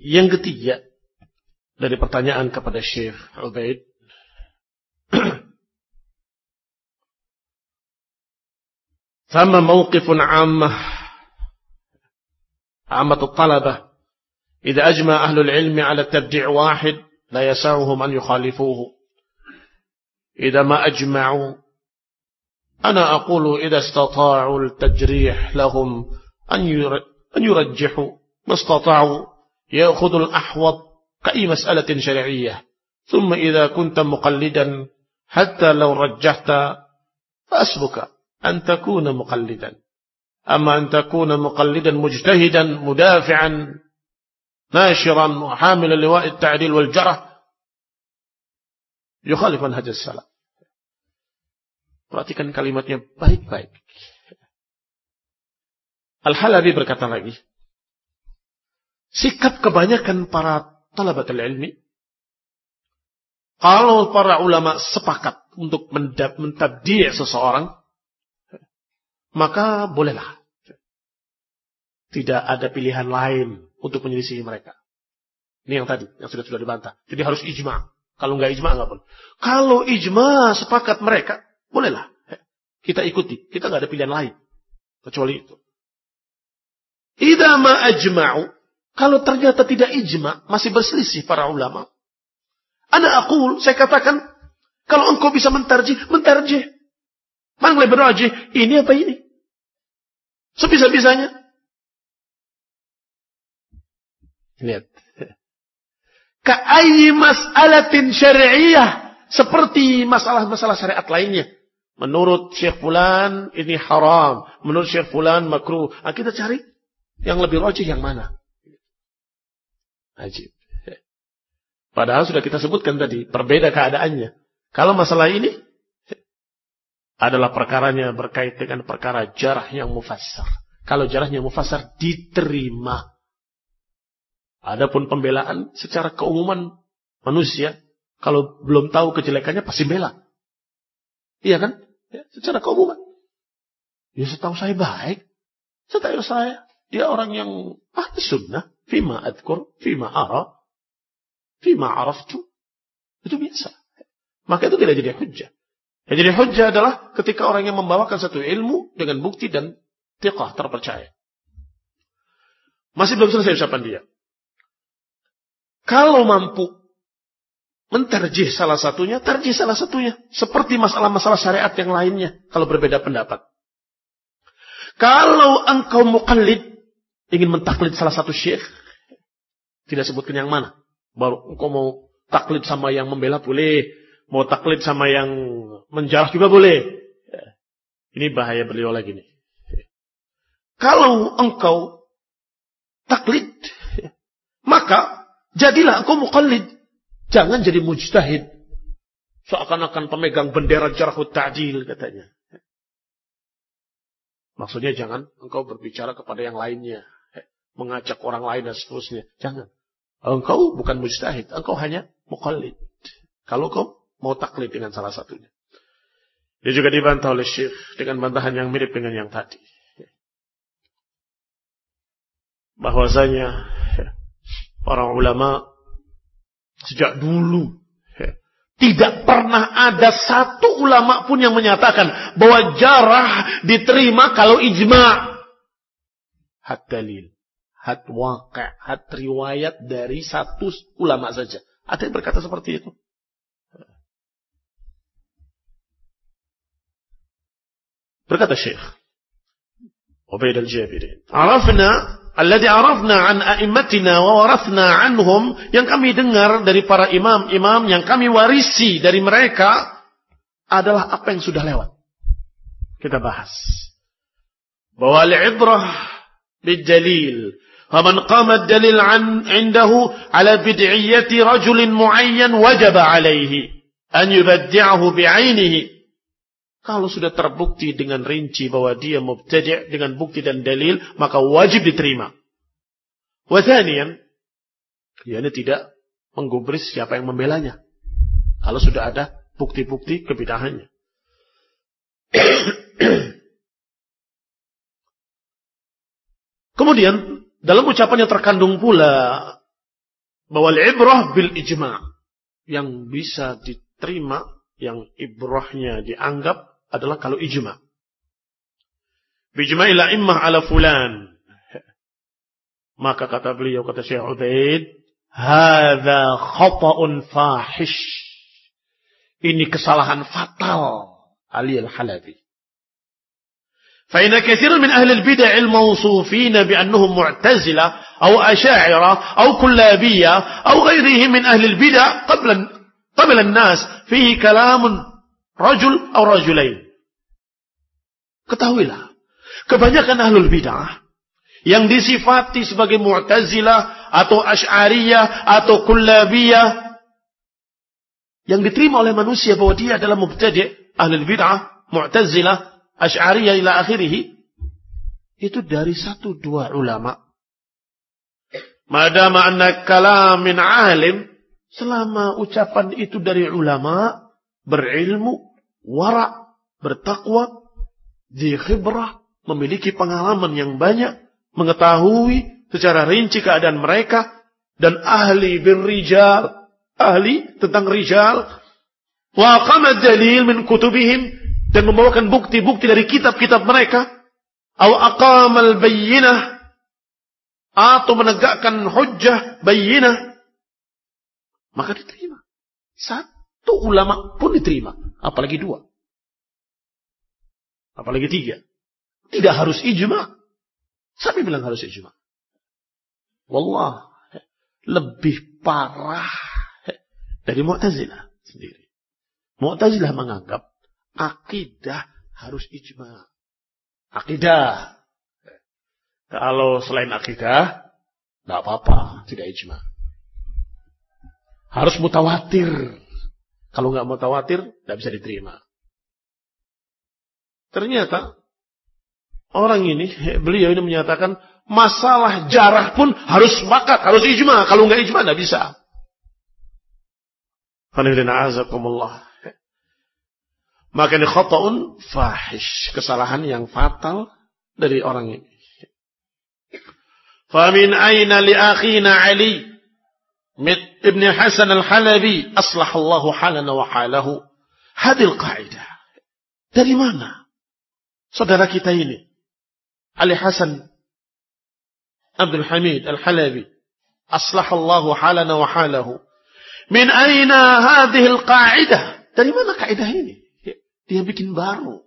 Yang ketiga dari pertanyaan kepada Syekh Ubaid ثم موقف عامة عامة الطلبة إذا أجمع أهل العلم على تبديع واحد لا يسعهم أن يخالفوه. إذا ما أجمعوا أنا أقول إذا استطاعوا التجريح لهم أن يرجحوا ما استطاعوا يأخذوا الأحوط كأي مسألة شرعية. ثم إذا كنت مقلدا حتى لو رجحت فأسبك أن تكون مقلدا. أما أن تكون مقلدا مجتهدا مدافعا ناشرا وحاملا لواء التعديل والجرح يخالف منهج السلف Perhatikan kalimatnya baik-baik. Al-Halabi berkata lagi, sikap kebanyakan para talabat ilmi, kalau para ulama sepakat untuk mentabdi' seseorang, maka bolehlah. tidak ada pilihan lain untuk menyelisihi mereka. Ini yang tadi, yang sudah sudah dibantah. Jadi harus ijma. Kalau nggak ijma nggak boleh. Kalau ijma sepakat mereka, bolehlah. Kita ikuti. Kita nggak ada pilihan lain kecuali itu. Idama ajma'u. Kalau ternyata tidak ijma, masih berselisih para ulama. Ana akul, saya katakan, kalau engkau bisa mentarjih, mentarjih. Mana lebih ini apa ini? Sebisa-bisanya. Lihat. Ka'ayi mas'alatin syari'iyah. Seperti masalah-masalah syariat lainnya. Menurut Syekh Fulan ini haram. Menurut Syekh Fulan makruh. Nah, kita cari yang lebih rojih yang mana. Ajib. Padahal sudah kita sebutkan tadi. Berbeda keadaannya. Kalau masalah ini adalah perkaranya berkait dengan perkara jarah yang mufassar. Kalau jarahnya mufassar diterima. Adapun pembelaan secara keumuman manusia, kalau belum tahu kejelekannya pasti bela. Iya kan? Ya, secara keumuman. Ya setahu saya baik. Setahu saya, dia orang yang ahli sunnah. Fima adkur, fima ara, fima araftu. Itu biasa. Maka itu tidak jadi hujah. Yang jadi hujah adalah ketika orang yang membawakan satu ilmu dengan bukti dan tiqah terpercaya. Masih belum selesai ucapan dia. Kalau mampu menterjih salah satunya, terjih salah satunya. Seperti masalah-masalah syariat yang lainnya. Kalau berbeda pendapat. Kalau engkau mukallid, ingin mentaklid salah satu syekh, tidak sebutkan yang mana. Baru engkau mau taklid sama yang membela boleh. Mau taklid sama yang menjarah juga boleh. Ini bahaya beliau lagi nih. Kalau engkau taklid, maka Jadilah engkau mukallid. Jangan jadi mujtahid. Seakan-akan pemegang bendera jarhut ta'dil katanya. Maksudnya jangan engkau berbicara kepada yang lainnya. Mengajak orang lain dan seterusnya. Jangan. Engkau bukan mujtahid. Engkau hanya mukallid. Kalau kau mau taklid dengan salah satunya. Dia juga dibantah oleh Syekh dengan bantahan yang mirip dengan yang tadi. Bahwasanya para ulama sejak dulu tidak pernah ada satu ulama pun yang menyatakan bahwa jarah diterima kalau ijma. Had dalil, had waqi', had riwayat dari satu ulama saja. Ada yang berkata seperti itu. Berkata Syekh Ubaid al-Jabiri. Arafna Alladhi arafna an a'immatina wa anhum yang kami dengar dari para imam-imam yang kami warisi dari mereka adalah apa yang sudah lewat. Kita bahas. Bahwa al-ibrah bid-dalil. Faman qama dalil an indahu ala bid'iyyati rajulin muayyan wajaba alaihi an yubaddi'ahu bi'ainihi kalau sudah terbukti dengan rinci bahwa dia mubtadi' dengan bukti dan dalil, maka wajib diterima. Wathanian, ini tidak menggubris siapa yang membelanya. Kalau sudah ada bukti-bukti kebidahannya. Kemudian, dalam ucapannya terkandung pula bahwa ibrah bil ijma' yang bisa diterima, yang ibrahnya dianggap adalah kalau ijma. Bijma'il immah ala fulan. Maka kata beliau, kata Syekh Ubaid, Hada khata'un fahish. Ini kesalahan fatal. Ali al-Halabi. فإن كثير من أهل البدع الموصوفين بأنهم معتزلة أو أشاعرة أو كلابية من أهل البدع قبل قبل الناس فيه كلام rajul atau rajulain. Ketahuilah, kebanyakan ahlul bid'ah yang disifati sebagai mu'tazilah atau asy'ariyah atau kullabiyah yang diterima oleh manusia bahwa dia adalah mubtadi' ahlul bid'ah, mu'tazilah, asy'ariyah ila akhirih itu dari satu dua ulama. Madama anna kalam min alim selama ucapan itu dari ulama berilmu wara, bertakwa, di khibrah, memiliki pengalaman yang banyak, mengetahui secara rinci keadaan mereka, dan ahli bin rijal, ahli tentang rijal, wa aqama dalil min kutubihim, dan membawakan bukti-bukti dari kitab-kitab mereka, atau aqamal bayyinah, atau menegakkan hujjah bayyinah, maka diterima. Satu ulama pun diterima. Apalagi dua. Apalagi tiga. Tidak harus ijma. Siapa bilang harus ijma? Wallah. lebih parah dari Mu'tazilah sendiri. Mu'tazilah menganggap akidah harus ijma. Akidah. Kalau selain akidah, tidak apa-apa, tidak ijma. Harus mutawatir. Kalau nggak mutawatir, tidak bisa diterima. Ternyata orang ini, beliau ini menyatakan masalah jarah pun harus sepakat, harus ijma. Kalau nggak ijma, tidak bisa. Maka ini khata'un fahish. Kesalahan yang fatal dari orang ini. Famin aina li akhina Ali mit Ibn Hasan al-Halabi aslahallahu halana wa halahu. Hadil qaidah. Dari mana? Saudara kita ini. Ali Hasan Abdul Hamid al-Halabi. Aslahallahu halana wa halahu. Min aina hadhil qa'idah? Dari mana kaidah ini? Dia bikin baru.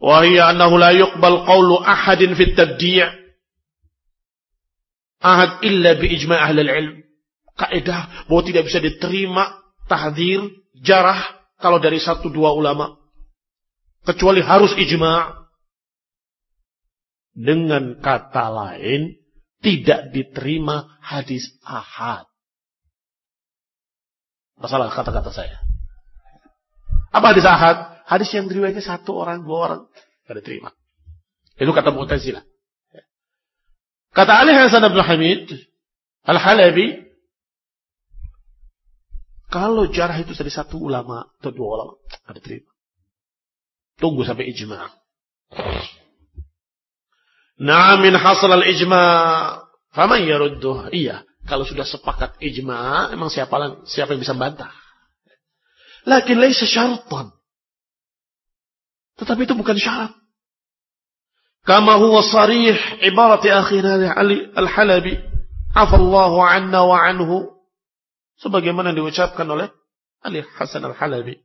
Wahia annahu la yuqbal qawlu ahadin fit tabdi' ahad illa bi ijma' ahli ilm. Kaidah bahwa tidak bisa diterima tahdir, jarah kalau dari satu dua ulama. Kecuali harus ijma' dengan kata lain tidak diterima hadis ahad. Masalah kata-kata saya. Apa hadis ahad? Hadis yang diriwayatnya satu orang, dua orang. Tidak diterima. Itu kata Mu'tazilah. Kata Ali Hasan Abdul Hamid, Al-Halabi, kalau jarah itu dari satu ulama atau dua ulama, ada terima. Tunggu sampai ijma. Na'amin hasal al-ijma. Faman yarudduh. Iya. Kalau sudah sepakat ijma, emang siapa siapa yang bisa bantah? Lakin laisa syartan. Tetapi itu bukan syarat. Kama huwa sarih ibarat akhirnya Ali Al-Halabi. Afallahu anna wa anhu. Sebagaimana diucapkan oleh Ali Hasan Al-Halabi.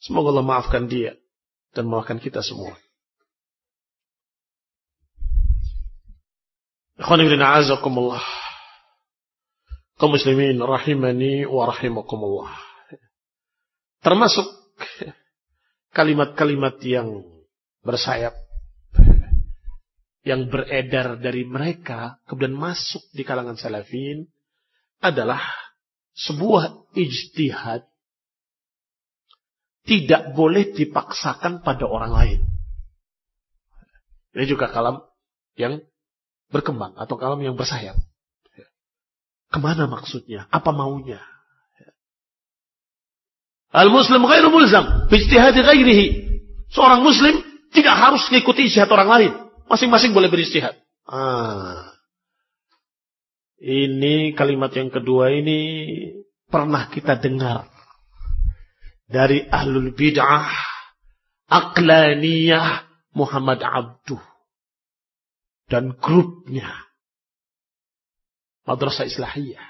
Semoga Allah maafkan dia dan maafkan kita semua. Ikhwan ibn a'azakumullah kaum muslimin rahimani wa rahimakumullah. Termasuk kalimat-kalimat yang bersayap yang beredar dari mereka kemudian masuk di kalangan salafin adalah sebuah ijtihad tidak boleh dipaksakan pada orang lain. Ini juga kalam yang berkembang atau kalam yang bersayap. Ke mana maksudnya? Apa maunya? Al-Muslim ghairu mulzam. Bijtihadi ghairihi. Seorang Muslim tidak harus mengikuti istihad orang lain. Masing-masing boleh beristihad. Ah. Ini kalimat yang kedua ini pernah kita dengar dari ahlul bid'ah aklaniyah Muhammad Abduh dan grupnya madrasah islahiyah.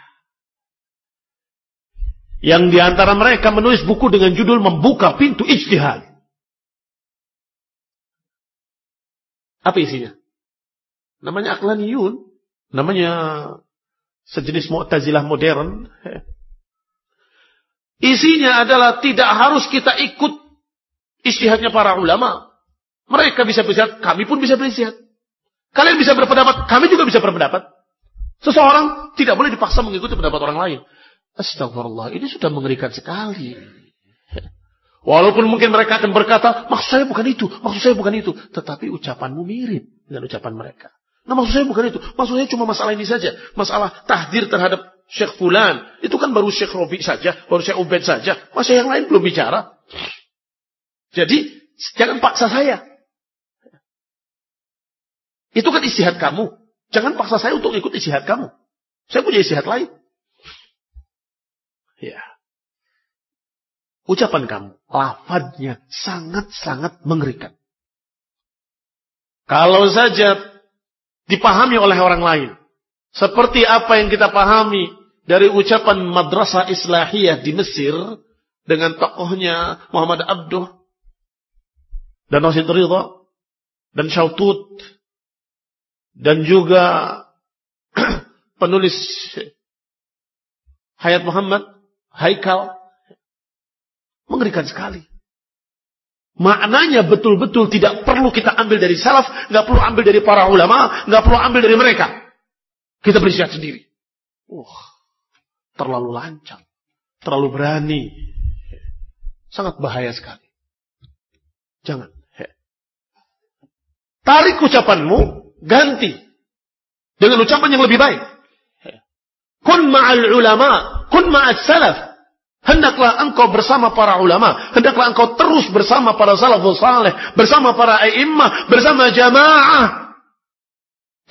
Yang di antara mereka menulis buku dengan judul Membuka Pintu Ijtihad. Apa isinya? Namanya Aklaniyun. Namanya sejenis Mu'tazilah modern. Isinya adalah tidak harus kita ikut istihadnya para ulama. Mereka bisa beristihad, kami pun bisa beristihad. Kalian bisa berpendapat, kami juga bisa berpendapat. Seseorang tidak boleh dipaksa mengikuti pendapat orang lain. Astagfirullah, ini sudah mengerikan sekali. Walaupun mungkin mereka akan berkata, maksud saya bukan itu, maksud saya bukan itu. Tetapi ucapanmu mirip dengan ucapan mereka. Nah maksud saya bukan itu, maksud saya cuma masalah ini saja. Masalah tahdir terhadap Syekh Fulan. Itu kan baru Syekh Robi saja, baru Syekh Ubed saja. Masa yang lain belum bicara. Jadi, jangan paksa saya. Itu kan istihad kamu. Jangan paksa saya untuk ikut istihad kamu. Saya punya istihad lain. Ya. Ucapan kamu, lafadnya sangat-sangat mengerikan. Kalau saja dipahami oleh orang lain, seperti apa yang kita pahami dari ucapan madrasah islahiyah di Mesir dengan tokohnya Muhammad Abduh dan Rasid Ridha dan Syautut dan juga penulis Hayat Muhammad, Haikal, mengerikan sekali. Maknanya betul-betul tidak perlu kita ambil dari salaf, nggak perlu ambil dari para ulama, nggak perlu ambil dari mereka. Kita berisiat sendiri. Wah, terlalu lancang, terlalu berani, sangat bahaya sekali. Jangan. Tarik ucapanmu, ganti dengan ucapan yang lebih baik. Kun ma'al ulama, kun ma'al salaf. Hendaklah engkau bersama para ulama. Hendaklah engkau terus bersama para salafus saleh. Bersama para a'immah. Bersama jamaah.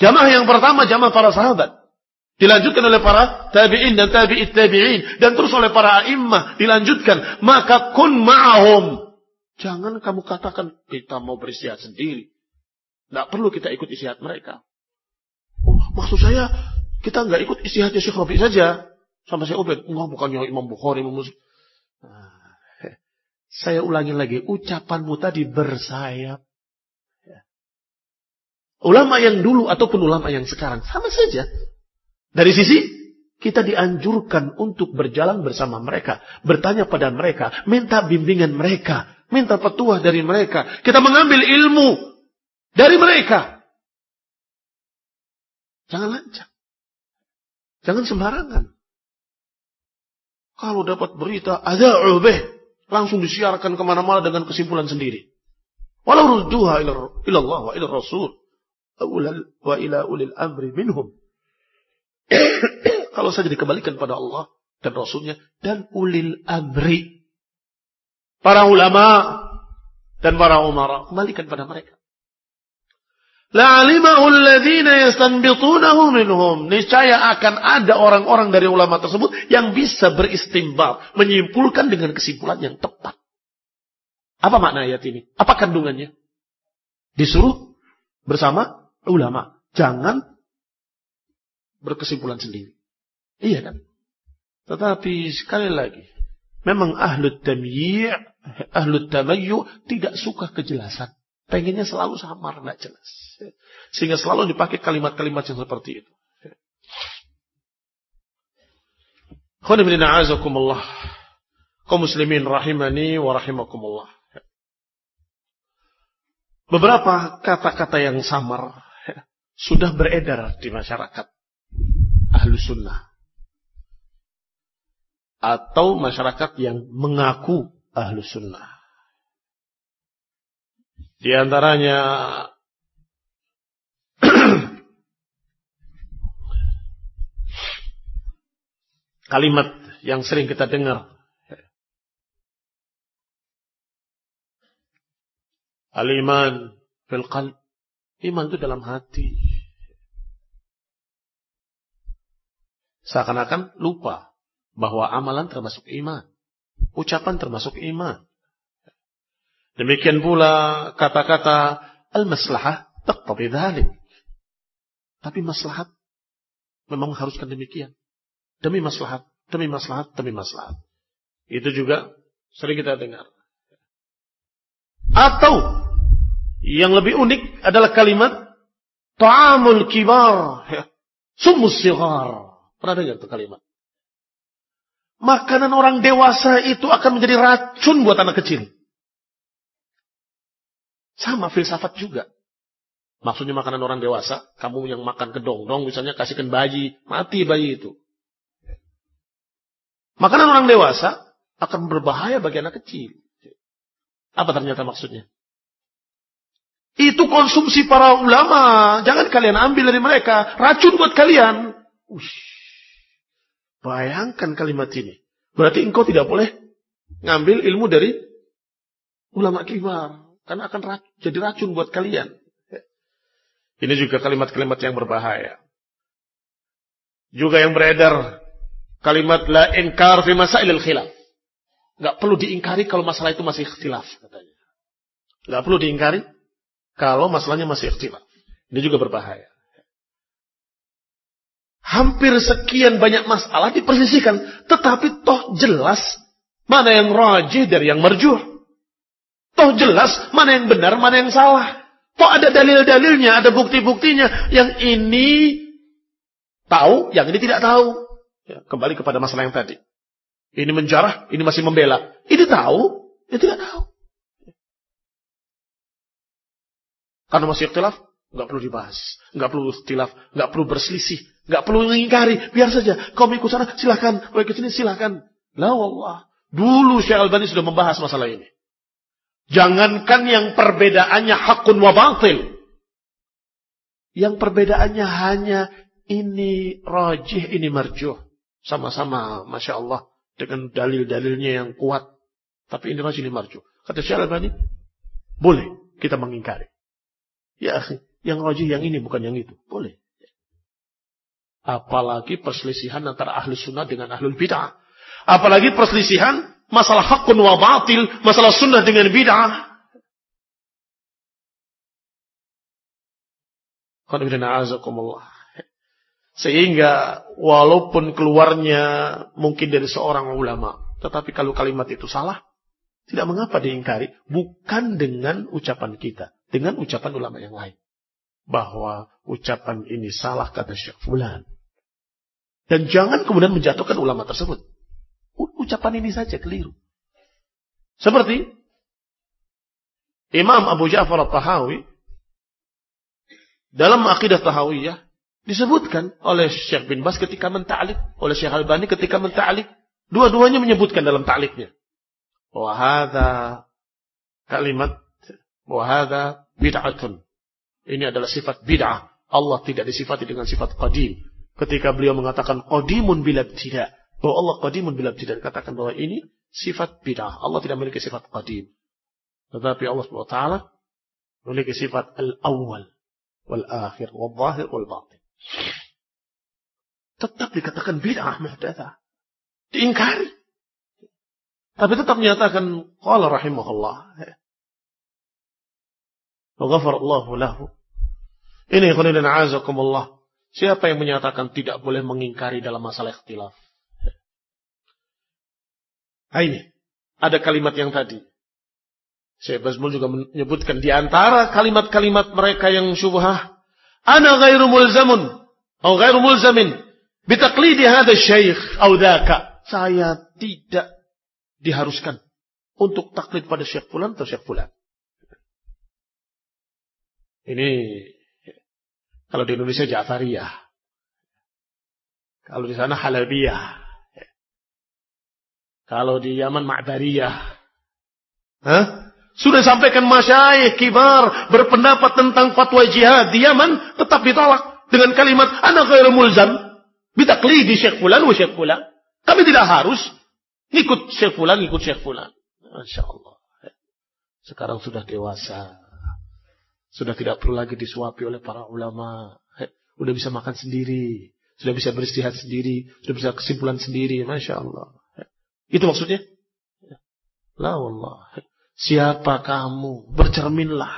Jamaah yang pertama, jamaah para sahabat. Dilanjutkan oleh para tabi'in dan tabi'it tabi'in. Dan terus oleh para a'immah. Dilanjutkan. Maka kun ma'ahum. Jangan kamu katakan kita mau beristihad sendiri. Tidak perlu kita ikut istihad mereka. Oh, maksud saya kita nggak ikut istihadnya Syekh Rabi saja. Sama saya Ubed. Enggak, bukannya Imam Bukhari, Imam Muslim. Nah, saya ulangi lagi. Ucapanmu tadi bersayap. Ya. Ulama yang dulu ataupun ulama yang sekarang. Sama saja. Dari sisi kita dianjurkan untuk berjalan bersama mereka. Bertanya pada mereka. Minta bimbingan mereka. Minta petuah dari mereka. Kita mengambil ilmu dari mereka. Jangan lancang. Jangan sembarangan. Kalau dapat berita ada ubeh, langsung disiarkan ke mana-mana dengan kesimpulan sendiri. Walau rudduha ila Allah wa ila Rasul wa ila ulil amri minhum. Kalau saja dikembalikan pada Allah dan Rasulnya dan ulil amri. Para ulama dan para umara. Kembalikan pada mereka. La'alimahu alladhina yastanbitunahu minhum. Niscaya akan ada orang-orang dari ulama tersebut yang bisa beristimbat, menyimpulkan dengan kesimpulan yang tepat. Apa makna ayat ini? Apa kandungannya? Disuruh bersama ulama. Jangan berkesimpulan sendiri. Iya kan? Tetapi sekali lagi, memang ahlu tamyi' ahlu tamayyu tidak suka kejelasan. Pengennya selalu samar, tidak jelas. Sehingga selalu dipakai kalimat-kalimat yang seperti itu. Khonibinina'azakumullah. Kaum muslimin rahimani wa rahimakumullah. Beberapa kata-kata yang samar sudah beredar di masyarakat ahlu sunnah. Atau masyarakat yang mengaku ahlu sunnah. Di antaranya kalimat yang sering kita dengar. Al-iman fil qalb. Iman itu dalam hati. Seakan-akan lupa bahwa amalan termasuk iman. Ucapan termasuk iman. Demikian pula kata-kata al-maslahah taqtabi dhalik. Tapi maslahat memang haruskan demikian. Demi maslahat, demi maslahat, demi maslahat. Itu juga sering kita dengar. Atau yang lebih unik adalah kalimat ta'amul kibar, sumus sigar. Pernah dengar itu kalimat? Makanan orang dewasa itu akan menjadi racun buat anak kecil. Sama filsafat juga. Maksudnya makanan orang dewasa, kamu yang makan kedong-dong, misalnya kasihkan bayi, mati bayi itu. Makanan orang dewasa akan berbahaya bagi anak kecil. Apa ternyata maksudnya? Itu konsumsi para ulama. Jangan kalian ambil dari mereka. Racun buat kalian. Ush. Bayangkan kalimat ini. Berarti engkau tidak boleh ngambil ilmu dari ulama kibar. Karena akan jadi racun buat kalian. Ini juga kalimat-kalimat yang berbahaya. Juga yang beredar kalimat la inkar fi masailil khilaf. Gak perlu diingkari kalau masalah itu masih ikhtilaf katanya. Gak perlu diingkari kalau masalahnya masih ikhtilaf. Ini juga berbahaya. Hampir sekian banyak masalah dipersisikan. Tetapi toh jelas mana yang rajih dari yang merjuh. Toh jelas mana yang benar, mana yang salah. Toh ada dalil-dalilnya, ada bukti-buktinya. Yang ini tahu, yang ini tidak tahu. Ya, kembali kepada masalah yang tadi. Ini menjarah, ini masih membela. Ini tahu, ini tidak tahu. Karena masih ikhtilaf, nggak perlu dibahas, nggak perlu ikhtilaf, nggak perlu berselisih, nggak perlu mengingkari, biar saja. Kau ikut sana, silahkan. Kau ikut sini, silahkan. La Allah. Dulu Syekh Albani sudah membahas masalah ini. Jangankan yang perbedaannya hakun wa batil. Yang perbedaannya hanya ini rajih, ini marjuh. Sama-sama, Masya Allah. Dengan dalil-dalilnya yang kuat. Tapi ini rajih, ini marjuh. Kata Syekh Albani, boleh kita mengingkari. Ya, yang rajih yang ini bukan yang itu. Boleh. Apalagi perselisihan antara ahli sunnah dengan ahlul bid'ah. Apalagi perselisihan masalah hakun wa batil, masalah sunnah dengan bid'ah. Sehingga walaupun keluarnya mungkin dari seorang ulama, tetapi kalau kalimat itu salah, tidak mengapa diingkari. Bukan dengan ucapan kita, dengan ucapan ulama yang lain. Bahwa ucapan ini salah kata Syekh Fulan. Dan jangan kemudian menjatuhkan ulama tersebut. Ucapan ini saja keliru. Seperti Imam Abu Ja'far al-Tahawi dalam akidah Tahawiyah disebutkan oleh Syekh bin Bas ketika menta'lik, oleh Syekh Albani ketika menta'lik. Dua-duanya menyebutkan dalam ta'liknya. Bahwa kalimat, bahwa bid'atun. Ini adalah sifat bid'ah. Allah tidak disifati dengan sifat qadim. Ketika beliau mengatakan qadimun bila tidak. Bahwa Allah qadimun bila tidak. Katakan bahwa ini sifat bid'ah. Allah tidak memiliki sifat qadim. Tetapi Allah SWT memiliki sifat al-awwal wal akhir wal zahir wal batin. Tetap dikatakan bid'ah muhdatsah. Diingkari. Tapi tetap menyatakan qala rahimahullah. Wa ghafarallahu lahu. Ini khonidin azakumullah. Siapa yang menyatakan tidak boleh mengingkari dalam masalah ikhtilaf? Nah ini, ada kalimat yang tadi. Syekh Bazmul juga menyebutkan di antara kalimat-kalimat mereka yang syubhah, ana ghairu mulzamun atau ghairu mulzamin bitaqlidi hadha syekh atau dzaka. Saya tidak diharuskan untuk taklid pada syekh fulan atau syekh fulan. Ini kalau di Indonesia Ja'fariyah. Kalau di sana Halabiyah. Kalau di Yaman Ma'bariyah. Hah? Sudah sampaikan masyayikh kibar berpendapat tentang fatwa jihad di Yaman tetap ditolak dengan kalimat ana ghairu mulzam bitaklidi Syekh fulan wa Syekh fulan. Kami tidak harus ikut Syekh fulan, ikut Syekh fulan. Masya Allah. Sekarang sudah dewasa. Sudah tidak perlu lagi disuapi oleh para ulama. Sudah bisa makan sendiri. Sudah bisa beristihad sendiri. Sudah bisa kesimpulan sendiri. Masya Allah. Itu maksudnya? La Allah. Siapa kamu? Bercerminlah.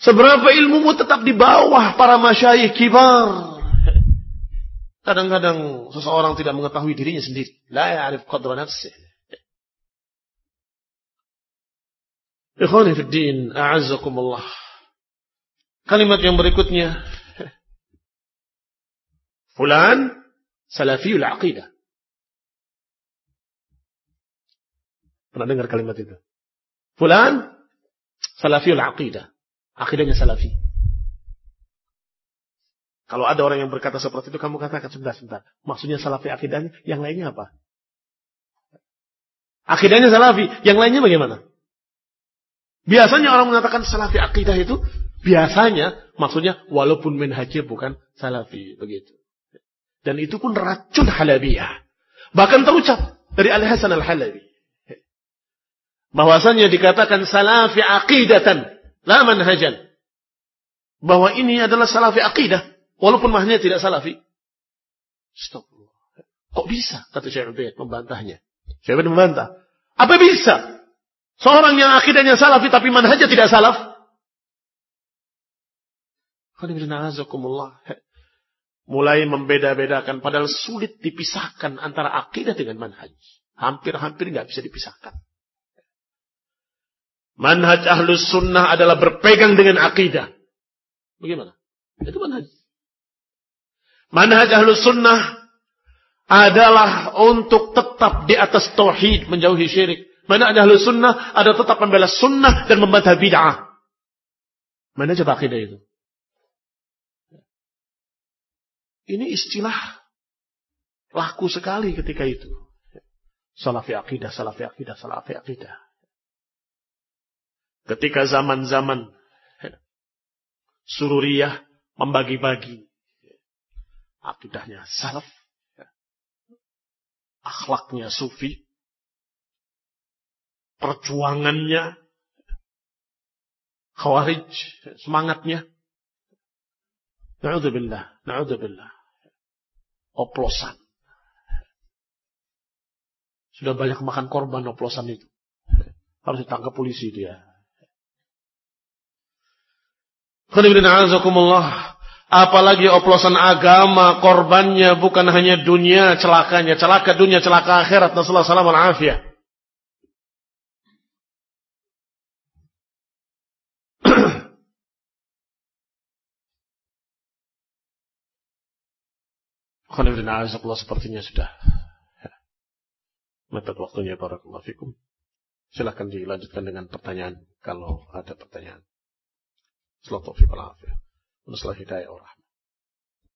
Seberapa ilmumu tetap di bawah para masyayikh kibar. Kadang-kadang seseorang tidak mengetahui dirinya sendiri. La ya'rif qadra nafsih. Ikhwani fi din, a'azzakumullah. Kalimat yang berikutnya. Fulan salafiyul aqidah. Pernah dengar kalimat itu? Fulan salafiyul aqidah. Akidahnya salafi. Kalau ada orang yang berkata seperti itu, kamu katakan sebentar, sebentar. Maksudnya salafi akidahnya, yang lainnya apa? Akidahnya salafi, yang lainnya bagaimana? Biasanya orang mengatakan salafi akidah itu, biasanya maksudnya walaupun menhajir bukan salafi. begitu. Dan itu pun racun halabiyah. Bahkan terucap dari Al-Hasan Al-Halabi bahwasanya dikatakan salafi aqidatan la manhajan. Bahwa ini adalah salafi aqidah walaupun mahnya tidak salafi. Stop kok bisa? Kata Syekh Ubaid membantahnya. Syekh Ubaid membantah. Apa bisa? Seorang yang akidahnya salafi tapi manhajnya tidak salaf mulai membeda-bedakan padahal sulit dipisahkan antara akidah dengan manhaj hampir-hampir nggak bisa dipisahkan Manhaj ahlus sunnah adalah berpegang dengan akidah. Bagaimana? Itu manhaj. Manhaj ahlus sunnah adalah untuk tetap di atas tauhid menjauhi syirik. Manhaj ahlus sunnah ada tetap membela sunnah dan membantah bid'ah. Mana coba akidah itu? Ini istilah laku sekali ketika itu. Salafi akidah, salafi akidah, salafi akidah. Ketika zaman-zaman sururiyah membagi-bagi akidahnya salaf, akhlaknya sufi, perjuangannya khawarij, semangatnya. Na'udzubillah, na'udzubillah. Oplosan. Sudah banyak makan korban oplosan itu. Harus ditangkap polisi dia. Apalagi oplosan agama, korbannya bukan hanya dunia celakanya, celaka dunia, celaka akhirat. Nasallahu alaihi wasallam Allah sepertinya sudah mepet waktunya barakallahu fikum. Silahkan dilanjutkan dengan pertanyaan kalau ada pertanyaan. Selamat taufiq wal